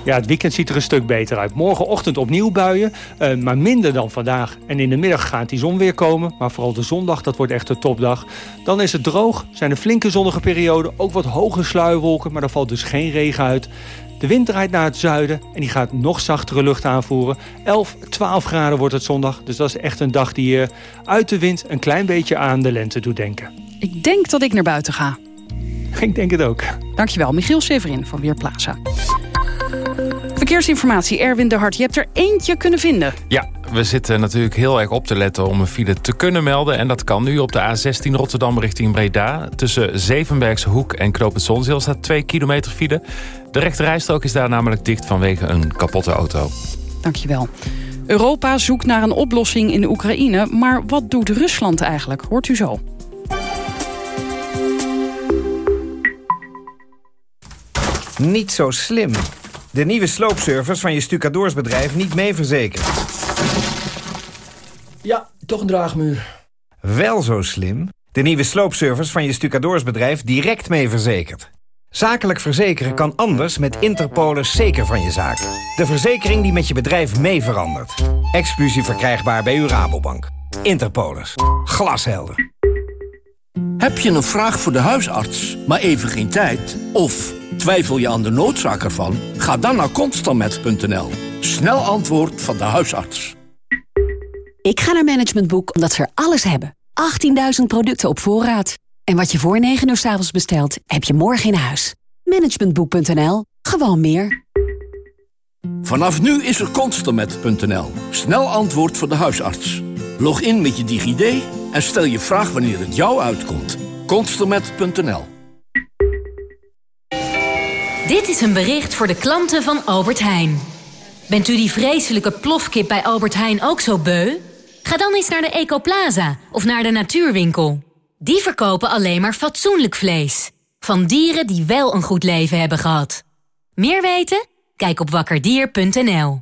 Ja, het weekend ziet er een stuk beter uit. Morgenochtend opnieuw buien, uh, maar minder dan vandaag. En in de middag gaat die zon weer komen. Maar vooral de zondag, dat wordt echt de topdag. Dan is het droog, zijn er flinke zonnige perioden. Ook wat hoge sluierwolken, maar er valt dus geen regen uit. De wind draait naar het zuiden en die gaat nog zachtere lucht aanvoeren. 11, 12 graden wordt het zondag. Dus dat is echt een dag die je uit de wind een klein beetje aan de lente doet denken. Ik denk dat ik naar buiten ga. Ik denk het ook. Dankjewel, Michiel Severin van Weerplaza. Verkeersinformatie, Erwin de Hart. Je hebt er eentje kunnen vinden. Ja, we zitten natuurlijk heel erg op te letten om een file te kunnen melden. En dat kan nu op de A16 Rotterdam richting Breda. Tussen Zevenbergse Hoek en Knoop Zonzeel staat 2 kilometer file. De rechterrijstrook is daar namelijk dicht vanwege een kapotte auto. Dankjewel. Europa zoekt naar een oplossing in de Oekraïne, maar wat doet Rusland eigenlijk? Hoort u zo. Niet zo slim. De nieuwe sloopservice van je stucadoorsbedrijf niet mee verzekerd. Ja, toch een draagmuur. Wel zo slim. De nieuwe sloopservers van je stucadoorsbedrijf direct mee verzekerd. Zakelijk verzekeren kan anders met Interpolis zeker van je zaak. De verzekering die met je bedrijf mee verandert. Exclusief verkrijgbaar bij uw Rabobank. Interpolis. Glashelder. Heb je een vraag voor de huisarts, maar even geen tijd? Of twijfel je aan de noodzaak ervan? Ga dan naar constelmet.nl. Snel antwoord van de huisarts. Ik ga naar Management Boek omdat ze er alles hebben. 18.000 producten op voorraad. En wat je voor 9 uur s avonds bestelt, heb je morgen in huis. Managementboek.nl. Gewoon meer. Vanaf nu is er constelmet.nl. Snel antwoord voor de huisarts. Log in met je DigiD en stel je vraag wanneer het jou uitkomt. Constelmet.nl Dit is een bericht voor de klanten van Albert Heijn. Bent u die vreselijke plofkip bij Albert Heijn ook zo beu? Ga dan eens naar de Ecoplaza of naar de Natuurwinkel. Die verkopen alleen maar fatsoenlijk vlees. Van dieren die wel een goed leven hebben gehad. Meer weten? Kijk op wakkerdier.nl.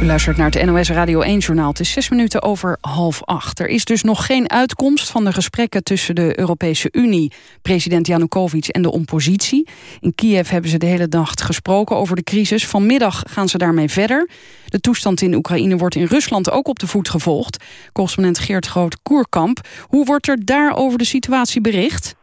U luistert naar het NOS Radio 1-journaal. Het is zes minuten over half acht. Er is dus nog geen uitkomst van de gesprekken tussen de Europese Unie... president Janukovic en de oppositie. In Kiev hebben ze de hele dag gesproken over de crisis. Vanmiddag gaan ze daarmee verder. De toestand in Oekraïne wordt in Rusland ook op de voet gevolgd. Correspondent Geert Groot-Koerkamp. Hoe wordt er daar over de situatie bericht?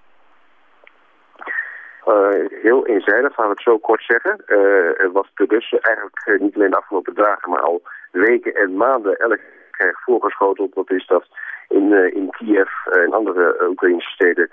Uh, heel eenzijdig, laten we het zo kort zeggen. Uh, wat de Russen eigenlijk uh, niet alleen de afgelopen dagen, maar al weken en maanden elke keer voorgeschoteld. Dat is dat in, in Kiev en andere Oekraïnse steden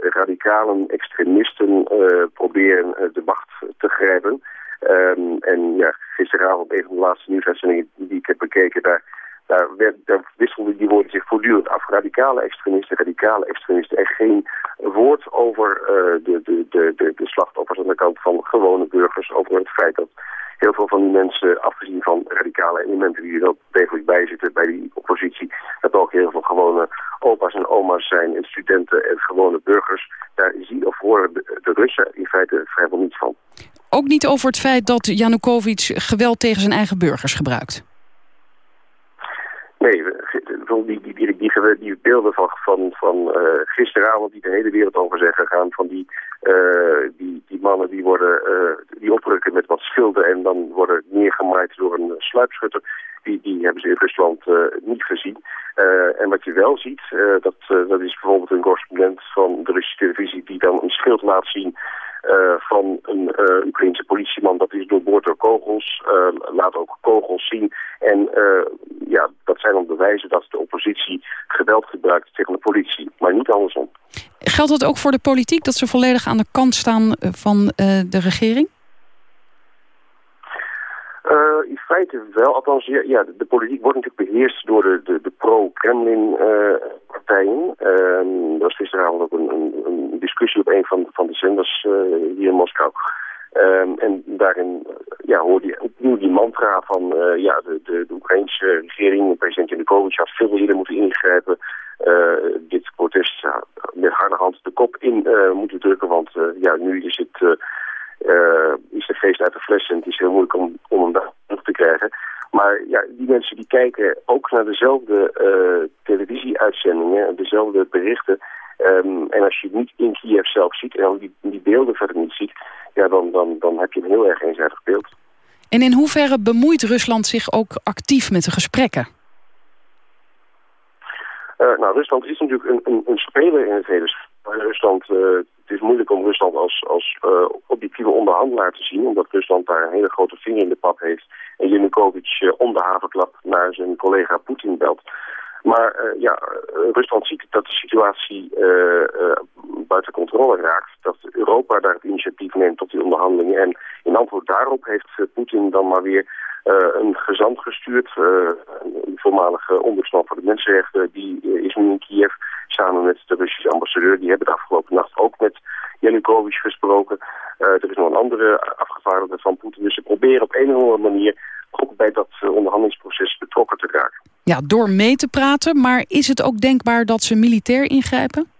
radicalen, extremisten proberen de macht te grijpen. Um, en ja, gisteravond, een van de laatste nieuwsuitzendingen die ik heb bekeken, daar daar, werd, daar wisselden die woorden zich voortdurend af. Radicale extremisten, radicale extremisten. En geen woord over uh, de, de, de, de, de slachtoffers aan de kant van gewone burgers. Over het feit dat heel veel van die mensen, afgezien van radicale elementen die er wel degelijk bij zitten bij die oppositie, dat ook heel veel gewone opa's en oma's zijn en studenten en gewone burgers. Daar zien of horen de Russen in feite vrijwel niets van. Ook niet over het feit dat Janukovic geweld tegen zijn eigen burgers gebruikt? Die, beelden van, van, van uh, gisteravond die de hele wereld over zijn gegaan... van die, uh, die, die mannen die, worden, uh, die oprukken met wat schilden... en dan worden neergemaaid door een sluipschutter... Die, hebben ze in Rusland niet gezien. en wat je wel ziet, dat, dat is bijvoorbeeld een correspondent van de Russische televisie... die dan een schild laat zien van een uh, Oekraïnse politieman. Dat is doorboord door kogels, laat ook kogels zien. En ja, dat zijn dan bewijzen dat de oppositie geweld gebruikt tegen de politie, maar niet andersom. Geldt dat ook voor de politiek, dat ze volledig aan de kant staan van de regering? Uh, in feite wel, althans ja, ja, de, politiek wordt natuurlijk beheerst door de, de, de pro-Kremlin-partijen. Uh, uh, er was gisteravond ook een, een, een, discussie op een van, van de zenders uh, hier in Moskou. Ehm, en daarin ja, hoorde je opnieuw die mantra van ja, de, de, de Oekraïnse regering, president Yanukovych had veel eerder moeten ingrijpen. dit protest met harde hand de kop in moeten drukken, want ja, nu is het uh, is de feest uit de fles en het is heel moeilijk om, om hem daar terug te krijgen. Maar ja, die mensen die kijken ook naar dezelfde uh, televisieuitzendingen, dezelfde berichten. Um, en als je het niet in Kiev zelf ziet en die, die beelden verder niet ziet, ja, dan, dan, dan heb je een heel erg eenzijdig beeld. En in hoeverre bemoeit Rusland zich ook actief met de gesprekken? Uh, nou, Rusland is natuurlijk een, een, een speler in het hele Rusland, uh, het is moeilijk om Rusland als, als uh, objectieve onderhandelaar te zien, omdat Rusland daar een hele grote vinger in de pap heeft en Yanukovych uh, om de havenklap naar zijn collega Poetin belt. Maar ja, Rusland ziet dat de situatie buiten controle raakt. Dat Europa daar het initiatief neemt tot die onderhandelingen. En in antwoord daarop heeft Poetin dan maar weer een gezant gestuurd. een voormalige ombudsman voor de mensenrechten. Die is nu in Kiev samen met de Russische ambassadeur. Die hebben de afgelopen nacht ook met Yanukovych gesproken. er is nog een andere afgevaardigde van Poetin. Dus ze proberen op een of andere manier ook bij dat onderhandelingsproces betrokken te raken. Ja, door mee te praten, maar is het ook denkbaar dat ze militair ingrijpen?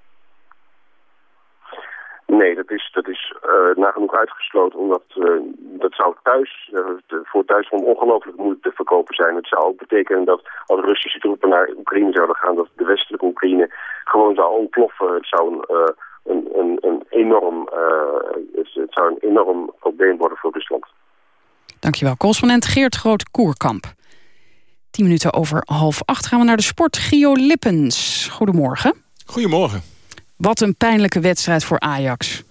Nee, dat is, dat is uh, nagenoeg uitgesloten, omdat uh, dat zou thuis, uh, voor Duitsland ongelooflijk moeilijk te verkopen zijn. Het zou ook betekenen dat als Russische troepen naar Oekraïne zouden gaan, dat de westelijke Oekraïne gewoon zou ontploffen. Het zou een, een, een, een enorm, het, het, zou een enorm probleem worden voor Rusland. Dankjewel, correspondent Geert Groot-Koerkamp. Tien minuten over half acht gaan we naar de sport. Gio Lippens, goedemorgen. Goedemorgen. Wat een pijnlijke wedstrijd voor Ajax.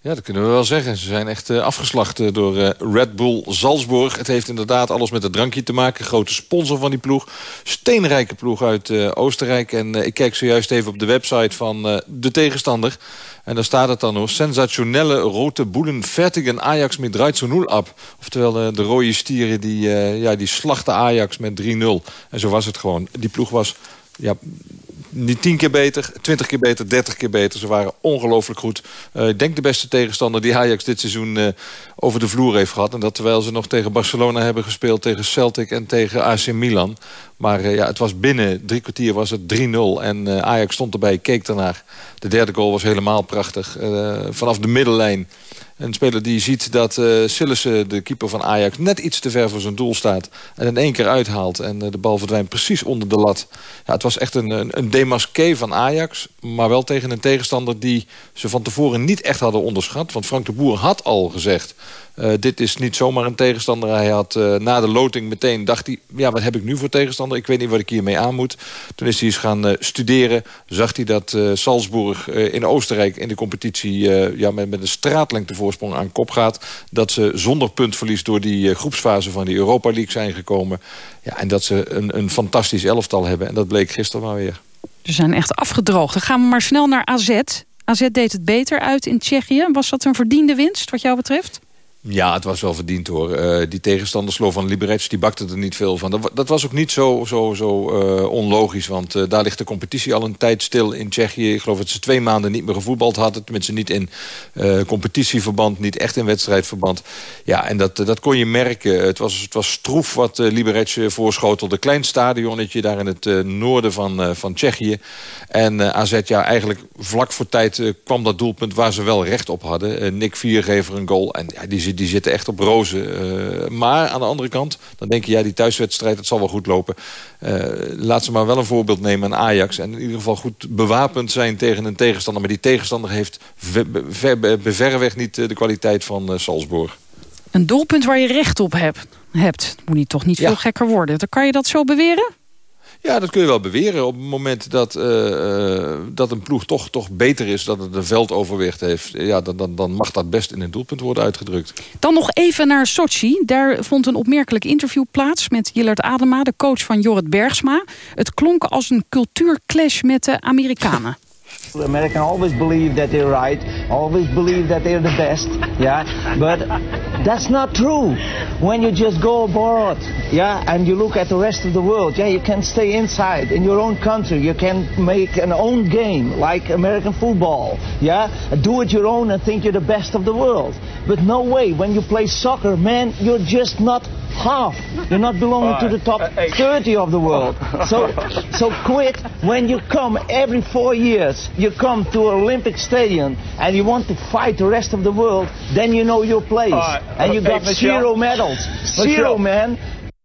Ja, dat kunnen we wel zeggen. Ze zijn echt uh, afgeslacht uh, door uh, Red Bull Salzburg. Het heeft inderdaad alles met het drankje te maken. Grote sponsor van die ploeg. Steenrijke ploeg uit Oostenrijk. En ik kijk zojuist even op de website van de tegenstander. En daar staat het dan nog. Sensationelle rote boelen fertigen Ajax met 3 0 ab. Oftewel de rode stieren die, ja, die slachten Ajax met 3-0. En zo was het gewoon. Die ploeg was ja, niet tien keer beter, twintig keer beter, dertig keer beter. Ze waren ongelooflijk goed. Uh, ik denk de beste tegenstander die Ajax dit seizoen uh, over de vloer heeft gehad. En dat terwijl ze nog tegen Barcelona hebben gespeeld, tegen Celtic en tegen AC Milan. Maar uh, ja, het was binnen drie kwartier was het 3-0. En Ajax stond erbij, keek ernaar. De derde goal was helemaal prachtig. vanaf de middellijn een speler die ziet dat uh, de keeper van Ajax... net iets te ver voor zijn doel staat. En in één keer uithaalt. En uh, de bal verdwijnt precies onder de lat. Ja, het was echt een, een, een demasqué van Ajax. Maar wel tegen een tegenstander die ze van tevoren niet echt hadden onderschat. Want Frank de Boer had al gezegd... Uh, dit is niet zomaar een tegenstander. Hij had na de loting meteen dacht hij... ja, wat heb ik nu voor tegenstander? Ik weet niet wat ik hiermee aan moet. Toen is hij eens gaan studeren. Zag hij dat Salzburg in Oostenrijk in de competitie... ja, met, met een straatlengte voorsprong aan kop gaat. Dat ze zonder puntverlies door die groepsfase van die Europa League zijn gekomen. Ja, en dat ze een, een fantastisch elftal hebben. En dat bleek gisteren maar weer. Ze zijn echt afgedroogd. Dan gaan we maar snel naar AZ. AZ deed het beter uit in Tsjechië. Was dat een verdiende winst wat jou betreft? Ja, het was wel verdiend hoor. Uh, die tegenstander van Liberec, die bakte er niet veel van. Dat, dat was ook niet zo, zo, zo uh, onlogisch, want uh, daar ligt de competitie al een tijd stil in Tsjechië. Ik geloof dat ze twee maanden niet meer gevoetbald hadden. Tenminste niet in competitieverband, niet echt in wedstrijdverband. Ja, en dat, dat kon je merken. Het was, het was stroef wat Liberec voorschotelde. Klein stadionnetje daar in het noorden van, van Tsjechië. En AZ, ja, eigenlijk vlak voor tijd kwam dat doelpunt waar ze wel recht op hadden. Nick Viergever een goal. En ja, die die zitten echt op rozen. Uh, maar aan de andere kant, dan denk je... ja, die thuiswedstrijd, het zal wel goed lopen. Uh, laat ze maar wel een voorbeeld nemen aan Ajax. En in ieder geval goed bewapend zijn tegen een tegenstander. Maar die tegenstander heeft verreweg niet de kwaliteit van Salzburg. Een doelpunt waar je recht op hebt. hebt. Moet niet toch niet veel gekker worden. Dan kan je dat zo beweren? Ja, dat kun je wel beweren. Op het moment dat, uh, dat een ploeg toch, toch beter is... dat het een veldoverwicht heeft... Ja, dan, dan, dan mag dat best in een doelpunt worden uitgedrukt. Dan nog even naar Sochi. Daar vond een opmerkelijk interview plaats met Jillard Adema... de coach van Jorrit Bergsma. Het klonk als een cultuurclash met de Amerikanen. The American always believe that they're right, always believe that they're the best, yeah. But that's not true. When you just go abroad, yeah, and you look at the rest of the world, yeah, you can stay inside in your own country. You can make an own game like American football, yeah. Do it your own and think you're the best of the world. But no way. When you play soccer, man, you're just not half. You're not belonging to the top 30 of the world. So, so quit when you come every four years. You come to an Olympic stadium and you want to fight the rest of the world. Then you know your place. And you got zero medals. Zero, man.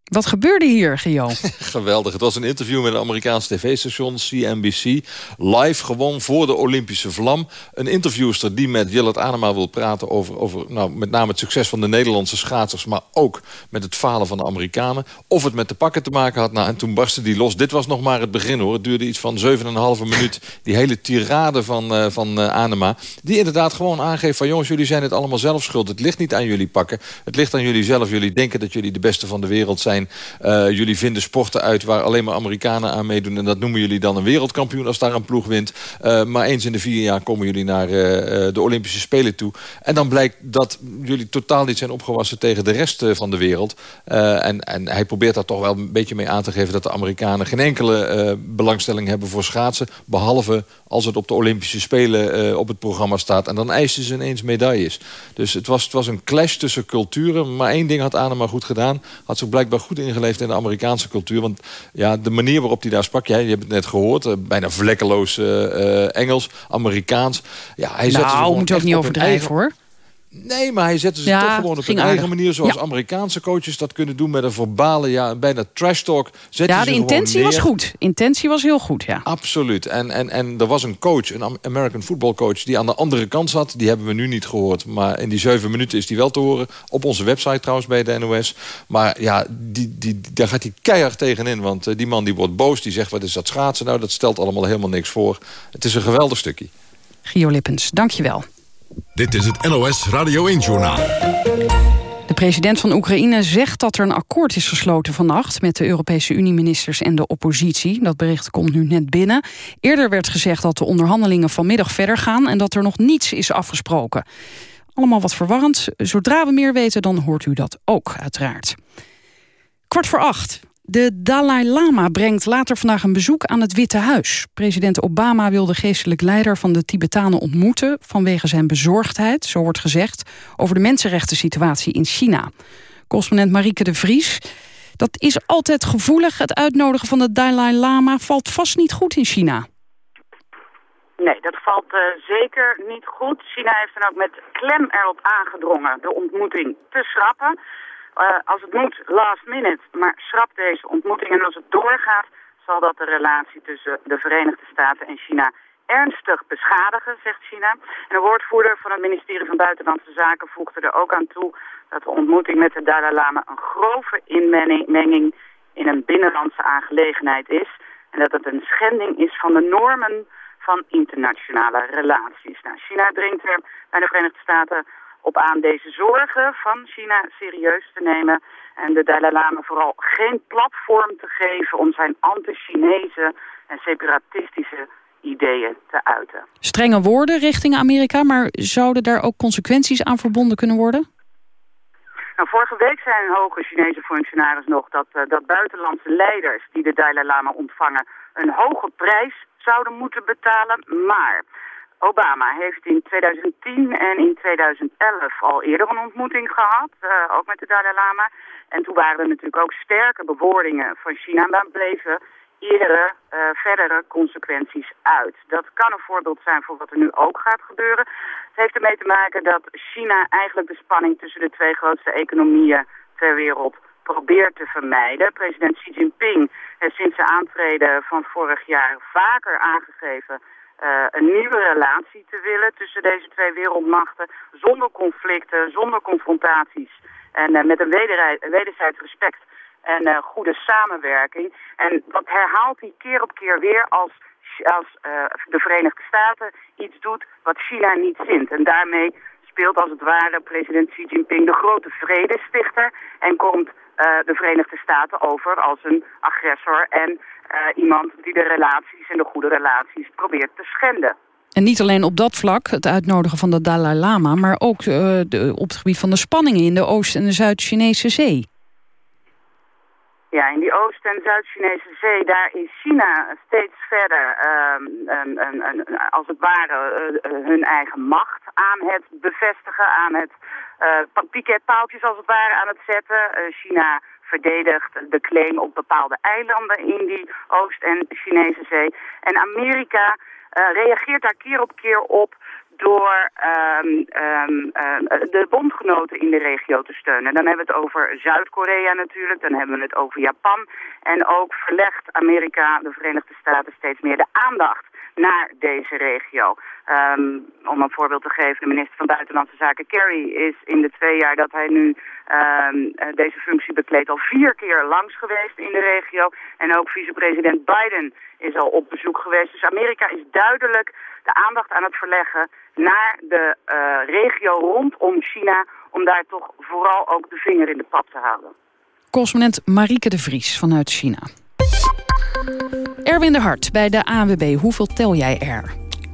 Wat gebeurde hier, Gio? Geweldig. Het was een interview met een Amerikaans tv-station, CNBC. Live, gewoon voor de Olympische vlam. Een interviewster die met Jillet Anema wil praten over, over nou, met name het succes van de Nederlandse schaatsers... maar ook met het falen van de Amerikanen. Of het met de pakken te maken had. Nou, en toen barstte die los. Dit was nog maar het begin, hoor. Het duurde iets van 7,5 minuut. Die hele tirade van, uh, van uh, Anema. Die inderdaad gewoon aangeeft van... jongens, jullie zijn het allemaal zelf schuld. Het ligt niet aan jullie pakken. Het ligt aan jullie zelf. Jullie denken dat jullie de beste van de wereld zijn Uh, jullie vinden sporten uit waar alleen maar Amerikanen aan meedoen... en dat noemen jullie dan een wereldkampioen als daar een ploeg wint. Uh, maar eens in de vier jaar komen jullie naar uh, de Olympische Spelen toe. En dan blijkt dat jullie totaal niet zijn opgewassen tegen de rest van de wereld. en, en hij probeert daar toch wel een beetje mee aan te geven... dat de Amerikanen geen enkele belangstelling hebben voor schaatsen... behalve als het op de Olympische Spelen op het programma staat. En dan eisen ze ineens medailles. Dus het was, het was een clash tussen culturen. Maar één ding had Anema goed gedaan. Had zich blijkbaar goed ingeleefd in de Amerikaanse cultuur. Want ja, de manier waarop hij daar sprak... Jij, je hebt het net gehoord, uh, bijna vlekkeloos uh, Engels, Amerikaans. Ja, hij nou, moet ook niet overdrijven hoor. Nee, maar hij zette ze toch gewoon op een eigen manier... zoals Amerikaanse coaches dat kunnen doen met een verbale... ja, bijna trash talk. Ja, de intentie was goed. Intentie was heel goed, ja. Absoluut. En, en, en er was een coach, een American football coach... die aan de andere kant zat. Die hebben we nu niet gehoord. Maar in die zeven minuten is die wel te horen. Op onze website trouwens bij de NOS. Maar ja, die, die, daar gaat hij keihard tegenin. Want uh, die man die wordt boos. Die zegt, wat is dat schaatsen nou? Dat stelt allemaal helemaal niks voor. Het is een geweldig stukje. Gio Lippens, dankjewel. Dit is het NOS Radio 1-journaal. De president van Oekraïne zegt dat er een akkoord is gesloten vannacht... met de Europese Unie-ministers en de oppositie. Dat bericht komt nu net binnen. Eerder werd gezegd dat de onderhandelingen vanmiddag verder gaan... en dat er nog niets is afgesproken. Allemaal wat verwarrend. Zodra we meer weten, dan hoort u dat ook, uiteraard. Kwart voor acht. De Dalai Lama brengt later vandaag een bezoek aan het Witte Huis. President Obama wil de geestelijk leider van de Tibetanen ontmoeten... vanwege zijn bezorgdheid, zo wordt gezegd... over de mensenrechten situatie in China. Correspondent Marieke de Vries. Dat is altijd gevoelig. Het uitnodigen van de Dalai Lama valt vast niet goed in China. Nee, dat valt uh, zeker niet goed. China heeft dan ook met klem erop aangedrongen de ontmoeting te schrappen... Uh, als het moet, last minute, maar schrap deze ontmoeting. En als het doorgaat, zal dat de relatie tussen de Verenigde Staten en China ernstig beschadigen, zegt China. En een woordvoerder van het ministerie van Buitenlandse Zaken voegde er ook aan toe dat de ontmoeting met de Dalai Lama een grove inmenging in een binnenlandse aangelegenheid is. En dat het een schending is van de normen van internationale relaties. Nou, China dringt er bij de Verenigde Staten op aan deze zorgen van China serieus te nemen. En de Dalai Lama vooral geen platform te geven om zijn anti-Chinese en separatistische ideeën te uiten. Strenge woorden richting Amerika, maar zouden daar ook consequenties aan verbonden kunnen worden? Nou, vorige week zei een hoge Chinese functionaris nog dat, uh, dat buitenlandse leiders die de Dalai Lama ontvangen een hoge prijs zouden moeten betalen. Maar Obama heeft in 2010 en in 2011 al eerder een ontmoeting gehad, uh, ook met de Dalai Lama. En toen waren er natuurlijk ook sterke bewoordingen van China, maar bleven eerdere uh, verdere consequenties uit. Dat kan een voorbeeld zijn voor wat er nu ook gaat gebeuren. Het heeft ermee te maken dat China eigenlijk de spanning tussen de twee grootste economieën ter wereld probeert te vermijden. President Xi Jinping heeft sinds zijn aantreden van vorig jaar vaker aangegeven uh, een nieuwe relatie te willen tussen deze twee wereldmachten. Zonder conflicten, zonder confrontaties. En uh, met een wederzijds respect en uh, goede samenwerking. En dat herhaalt hij keer op keer weer als, als de Verenigde Staten iets doet wat China niet vindt. En daarmee speelt als het ware president Xi Jinping de grote vredestichter en komt de Verenigde Staten over als een agressor en iemand die de relaties en de goede relaties probeert te schenden. En niet alleen op dat vlak, het uitnodigen van de Dalai Lama... maar ook uh, de, op het gebied van de spanningen in de Oost- en de Zuid-Chinese zee. Ja, in die Oost- en Zuid-Chinese zee, daar is China steeds verder, uh, als het ware, uh, hun eigen macht aan het bevestigen, aan het piketpaaltjes als het ware aan het zetten. China verdedigt de claim op bepaalde eilanden in die Oost- en Chinese zee. En Amerika uh, reageert daar keer op keer op door um, um, de bondgenoten in de regio te steunen. Dan hebben we het over Zuid-Korea natuurlijk, dan hebben we het over Japan. En ook verlegt Amerika, de Verenigde Staten, steeds meer de aandacht naar deze regio. Um, om een voorbeeld te geven, de minister van Buitenlandse Zaken Kerry is in de twee jaar dat hij nu um, deze functie bekleedt al vier keer langs geweest in de regio. En ook vicepresident Biden is al op bezoek geweest. Dus Amerika is duidelijk de aandacht aan het verleggen naar de uh, regio rondom China... om daar toch vooral ook de vinger in de pap te houden. correspondent Marieke de Vries vanuit China. Erwin de Hart bij de ANWB. Hoeveel tel jij er?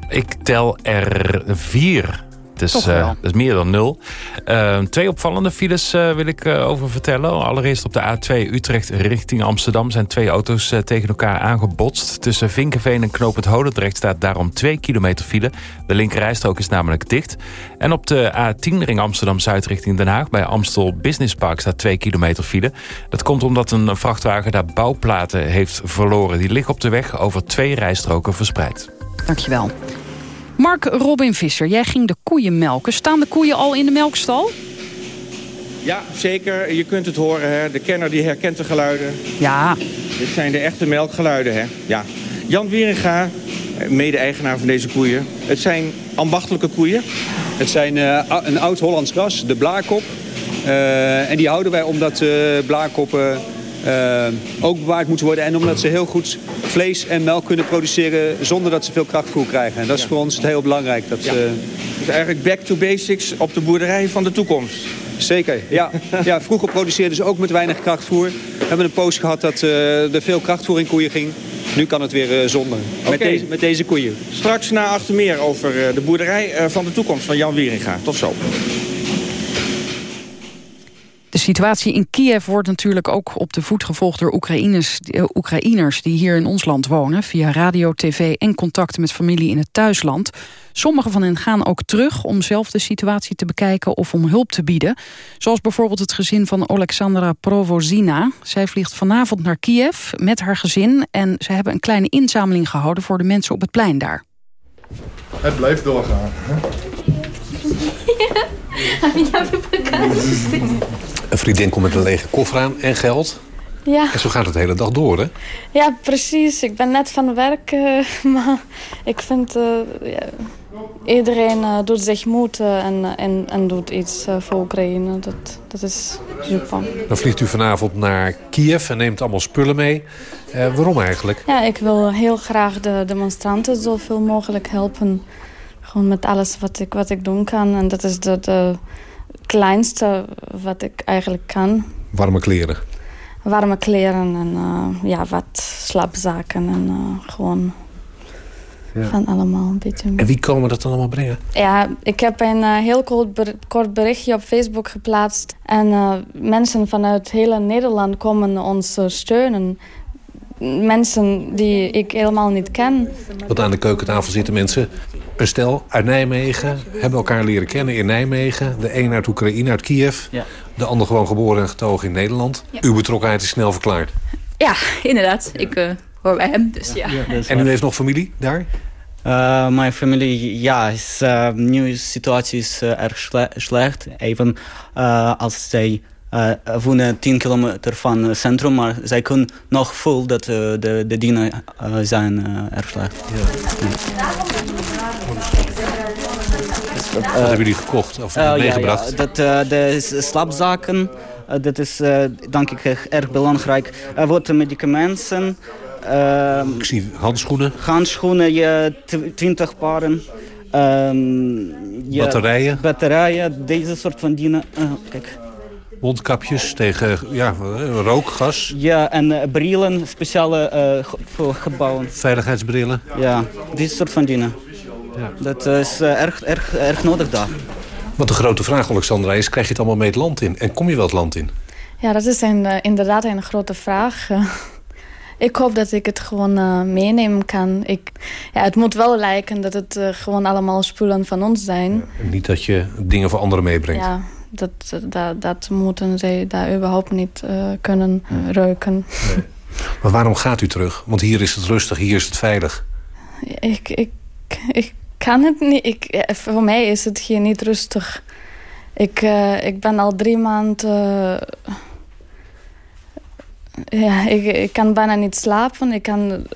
Ik tel er vier. Het is, eh, dat is meer dan nul. Eh, twee opvallende files eh, wil ik eh, over vertellen. Allereerst op de A2 Utrecht richting Amsterdam... zijn twee auto's tegen elkaar aangebotst. Tussen Vinkenveen en Knoop het Holendrecht staat daarom 2 kilometer file. De linkerrijstrook is namelijk dicht. En op de A10 ring Amsterdam-Zuid richting Den Haag... bij Amstel Business Park staat 2 kilometer file. Dat komt omdat een vrachtwagen daar bouwplaten heeft verloren. Die liggen op de weg over twee rijstroken verspreid. Dankjewel. Mark Robin Visser, jij ging de koeien melken. Staan de koeien al in de melkstal? Ja, zeker. Je kunt het horen. Hè. De kenner die herkent de geluiden. Ja. Dit zijn de echte melkgeluiden. Hè. Ja. Jan Wieringa, mede-eigenaar van deze koeien. Het zijn ambachtelijke koeien. Het zijn eh, een oud Hollands ras, de blaarkop. Eh, en die houden wij omdat uh, blaarkoppen uh, ook bewaard moeten worden. En omdat ze heel goed vlees en melk kunnen produceren zonder dat ze veel krachtvoer krijgen. En dat is Ja. voor ons heel belangrijk. Dat, Ja. ze- Dus eigenlijk back to basics op de boerderij van de toekomst. Zeker, ja. ja. Vroeger produceerden ze ook met weinig krachtvoer. We hebben een poos gehad dat eh, er veel krachtvoer in koeien ging. Nu kan het weer eh, zonder. Met, deze, met deze koeien. Straks na achter meer over eh, de boerderij eh, van de toekomst van Jan Wieringa. Tot zo. De situatie in Kiev wordt natuurlijk ook op de voet gevolgd door Oekraïners, eh, Oekraïners die hier in ons land wonen. Via radio, tv en contacten met familie in het thuisland. Sommige van hen gaan ook terug om zelf de situatie te bekijken of om hulp te bieden. Zoals bijvoorbeeld het gezin van Alexandra Provozina. Zij vliegt vanavond naar Kiev met haar gezin. En ze hebben een kleine inzameling gehouden voor de mensen op het plein daar. Het blijft doorgaan. Een vriendin komt met een lege koffer aan en geld. Ja. En zo gaat het de hele dag door, hè? Ja, precies. Ik ben net van werk, eh, maar ik vind... eh, ja, iedereen eh, doet zich moed en, en, en doet iets voor Oekraïne. Dat, dat is super. Dan vliegt u vanavond naar Kiev en neemt allemaal spullen mee. Waarom eigenlijk? Ja, ik wil heel graag de demonstranten zoveel mogelijk helpen. Gewoon met alles wat ik, wat ik doen kan. En dat is de, de kleinste wat ik eigenlijk kan. Warme kleren. Warme kleren en eh, ja, wat slaapzaken en eh, gewoon Ja. van allemaal een beetje. En wie komen dat dan allemaal brengen? Ja, ik heb een eh, heel kort, ber- kort berichtje op Facebook geplaatst. En eh, mensen vanuit heel Nederland komen ons steunen. Mensen die ik helemaal niet ken. Want aan de keukentafel zitten mensen. Een stel uit Nijmegen. Hebben elkaar leren kennen in Nijmegen. De een uit Oekraïne, uit Kiev. Ja. De ander gewoon geboren en getogen in Nederland. Ja. Uw betrokkenheid is snel verklaard. Ja, inderdaad. Ik eh, hoor bij hem, dus ja. En u heeft nog familie daar? Eh, mijn familie, ja, is, eh, nu situatie is erg sle- slecht. Even eh, als zij eh, wonen 10 kilometer van het centrum, maar zij kunnen nog voelen dat eh, de, de dingen eh, zijn eh, erg slecht. Wat hebben jullie gekocht of Eh, ja, meegebracht? ja, dat, eh, de slaapzaken, eh, dat is eh, denk ik erg, belangrijk. Er worden medicamenten. ehm, Ik zie handschoenen. Handschoenen, ja, tw- 20 paren. Ehm, ja, Batterijen. Batterijen, deze soort van dingen. Eh, kijk. Mondkapjes tegen ja, rook, gas. Ja, en eh, brillen, speciale eh, voor gebouwen. Veiligheidsbrillen. Ja, deze soort van dingen. Ja. Dat is eh, erg, erg, erg nodig daar. Want de grote vraag, Alexandra, is... krijg je het allemaal mee het land in? En kom je wel het land in? Ja, dat is een, eh, inderdaad een grote vraag. Ik hoop dat ik het gewoon meenemen kan. Ik, ja, het moet wel lijken dat het gewoon allemaal spullen van ons zijn. Niet dat je dingen voor anderen meebrengt. Ja, dat, dat, dat moeten zij daar überhaupt niet eh, kunnen eh, ruiken. Maar waarom gaat u terug? Want hier is het rustig, hier is het veilig. Ik, ik, ik kan het niet. Ik, eh, voor mij is het hier niet rustig. Ik, eh, ik ben al drie maanden... ja, ik, ik kan bijna niet slapen. Ik kan,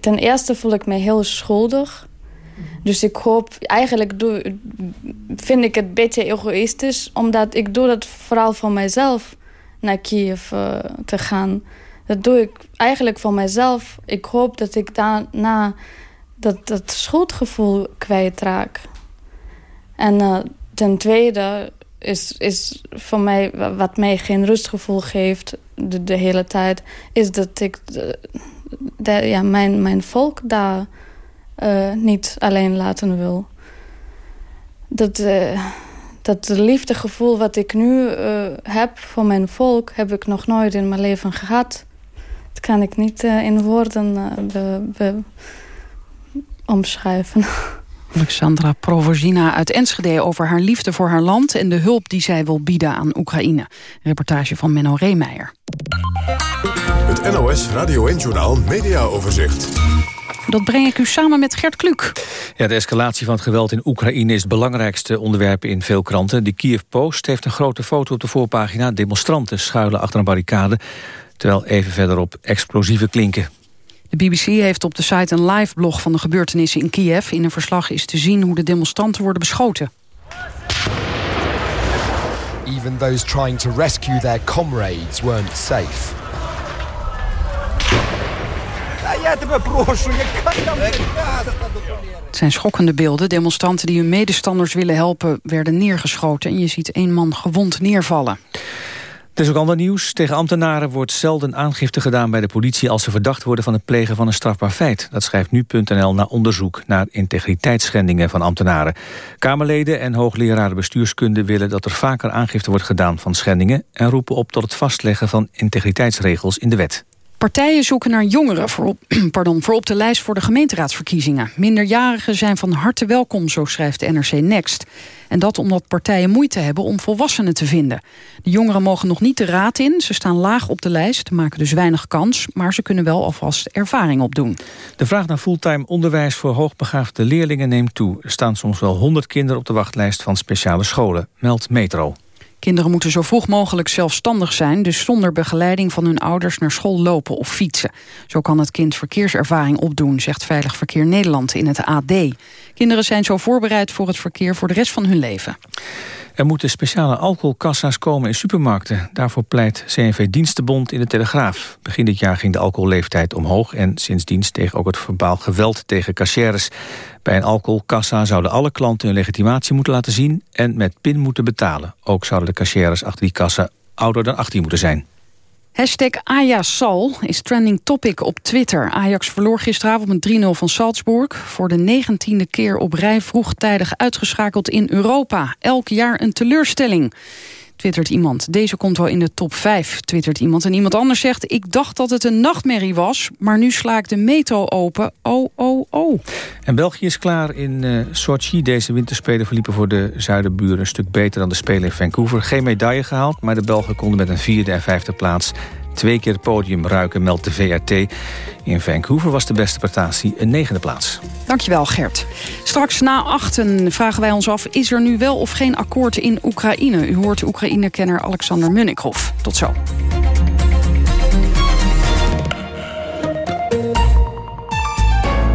ten eerste voel ik me heel schuldig. Dus ik hoop, eigenlijk doe, vind ik het een beetje egoïstisch, omdat ik doe dat vooral voor mijzelf naar Kiev eh, te gaan. Dat doe ik eigenlijk voor mijzelf. Ik hoop dat ik daarna dat, dat schuldgevoel kwijtraak. En eh, ten tweede, is, is voor mij, wat mij geen rustgevoel geeft de, hele tijd, is dat ik de, ja, mijn, mijn volk daar uh, niet alleen laten wil. Dat, uh, dat liefdegevoel wat ik nu uh, heb voor mijn volk, heb ik nog nooit in mijn leven gehad. Dat kan ik niet in woorden be, be, omschrijven. Alexandra Provozina uit Enschede over haar liefde voor haar land... en de hulp die zij wil bieden aan Oekraïne. Een reportage van Menno Reemeijer. Het NOS Radio 1-journaal Media Overzicht. Dat breng ik u samen met Gert Kluk. Ja, de escalatie van het geweld in Oekraïne is het belangrijkste onderwerp in veel kranten. De Kiev Post heeft een grote foto op de voorpagina. Demonstranten schuilen achter een barricade, terwijl even verderop explosieven klinken. De BBC heeft op de site een live blog van de gebeurtenissen in Kiev. In een verslag is te zien hoe de demonstranten worden beschoten. Even those trying to rescue their comrades weren't safe. Het zijn schokkende beelden. Demonstranten die hun medestanders willen helpen werden neergeschoten. En je ziet één man gewond neervallen. Er is ook ander nieuws. Tegen ambtenaren wordt zelden aangifte gedaan bij de politie... als ze verdacht worden van het plegen van een strafbaar feit. Dat schrijft nu.nl na onderzoek naar integriteitsschendingen van ambtenaren. Kamerleden en hoogleraren bestuurskunde willen dat er vaker aangifte wordt gedaan van schendingen... en roepen op tot het vastleggen van integriteitsregels in de wet. Partijen zoeken naar jongeren voor op, pardon, voor op de lijst voor de gemeenteraadsverkiezingen. Minderjarigen zijn van harte welkom, zo schrijft NRC Next. En dat omdat partijen moeite hebben om volwassenen te vinden. De jongeren mogen nog niet de raad in. Ze staan laag op de lijst, maken dus weinig kans... maar ze kunnen wel alvast ervaring opdoen. De vraag naar fulltime onderwijs voor hoogbegaafde leerlingen neemt toe. Er staan soms wel 100 kinderen op de wachtlijst van speciale scholen, meldt Metro. Kinderen moeten zo vroeg mogelijk zelfstandig zijn... dus zonder begeleiding van hun ouders naar school lopen of fietsen. Zo kan het kind verkeerservaring opdoen, zegt Veilig Verkeer Nederland in het AD. Kinderen zijn zo voorbereid voor het verkeer voor de rest van hun leven. Er moeten speciale alcoholkassa's komen in supermarkten. Daarvoor pleit CNV Dienstenbond in de Telegraaf. Begin dit jaar ging de alcoholleeftijd omhoog... en sindsdien steeg ook het verbaal geweld tegen cashiers. Bij een alcoholkassa zouden alle klanten hun legitimatie moeten laten zien... en met pin moeten betalen. Ook zouden de cashiers achter die kassa ouder dan 18 moeten zijn. Hashtag is trending topic op Twitter. Ajax verloor gisteravond met 3-0 van Salzburg. Voor de negentiende keer op rij vroegtijdig uitgeschakeld in Europa. Elk jaar een teleurstelling twittert iemand. Deze komt wel in de top 5, twittert iemand. En iemand anders zegt, ik dacht dat het een nachtmerrie was... maar nu sla ik de metro open. Oh, oh, oh. En België is klaar in uh, Sochi. Deze winterspelen verliepen voor de zuidenburen een stuk beter dan de Spelen in Vancouver. Geen medaille gehaald, maar de Belgen konden met een vierde en vijfde plaats twee keer het podium ruiken, meldt de VRT. In Vancouver was de beste prestatie een negende plaats. Dankjewel Gert. Straks na achten vragen wij ons af... is er nu wel of geen akkoord in Oekraïne? U hoort de Oekraïne-kenner Alexander Munnikhoff. Tot zo.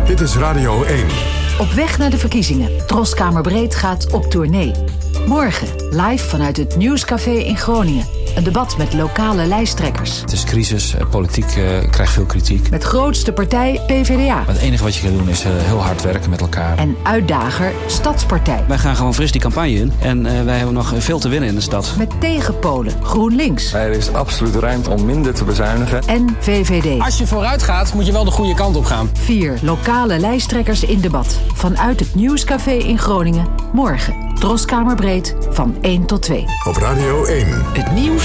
Dit is Radio 1. Op weg naar de verkiezingen. Troskamerbreed gaat op tournee. Morgen live vanuit het Nieuwscafé in Groningen. Een debat met lokale lijsttrekkers. Het is crisis, eh, politiek uh, krijgt veel kritiek. Met grootste partij PvdA. het enige wat je kan doen is uh, heel hard werken met elkaar. En uitdager Stadspartij. Wij gaan gewoon fris die campagne in. En uh, wij hebben nog veel te winnen in de stad. Met tegenpolen GroenLinks. Er is absoluut ruimte om minder te bezuinigen. En VVD. Als je vooruit gaat, moet je wel de goede kant op gaan. Vier lokale lijsttrekkers in debat. Vanuit het Nieuwscafé in Groningen. Morgen. Troskamerbreed van 1 tot 2. Op Radio 1. Het nieuws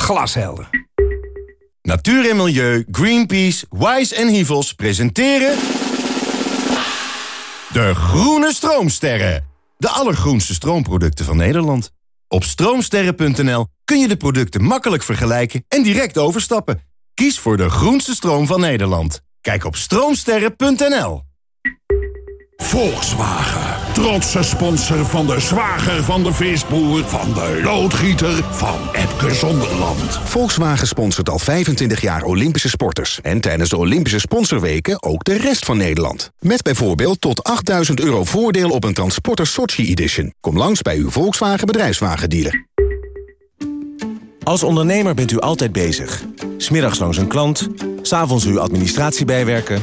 Glashelder. Natuur en Milieu, Greenpeace, Wise en Hivels presenteren... De Groene Stroomsterren. De allergroenste stroomproducten van Nederland. Op stroomsterren.nl kun je de producten makkelijk vergelijken en direct overstappen. Kies voor de groenste stroom van Nederland. Kijk op stroomsterren.nl. Volkswagen. Trotse sponsor van de zwager van de visboer... van de loodgieter van Epke Zonderland. Volkswagen sponsort al 25 jaar Olympische sporters. En tijdens de Olympische sponsorweken ook de rest van Nederland. Met bijvoorbeeld tot 8000 euro voordeel op een Transporter Sochi Edition. Kom langs bij uw Volkswagen bedrijfswagendealer. Als ondernemer bent u altijd bezig. Smiddags langs een klant, s'avonds uw administratie bijwerken.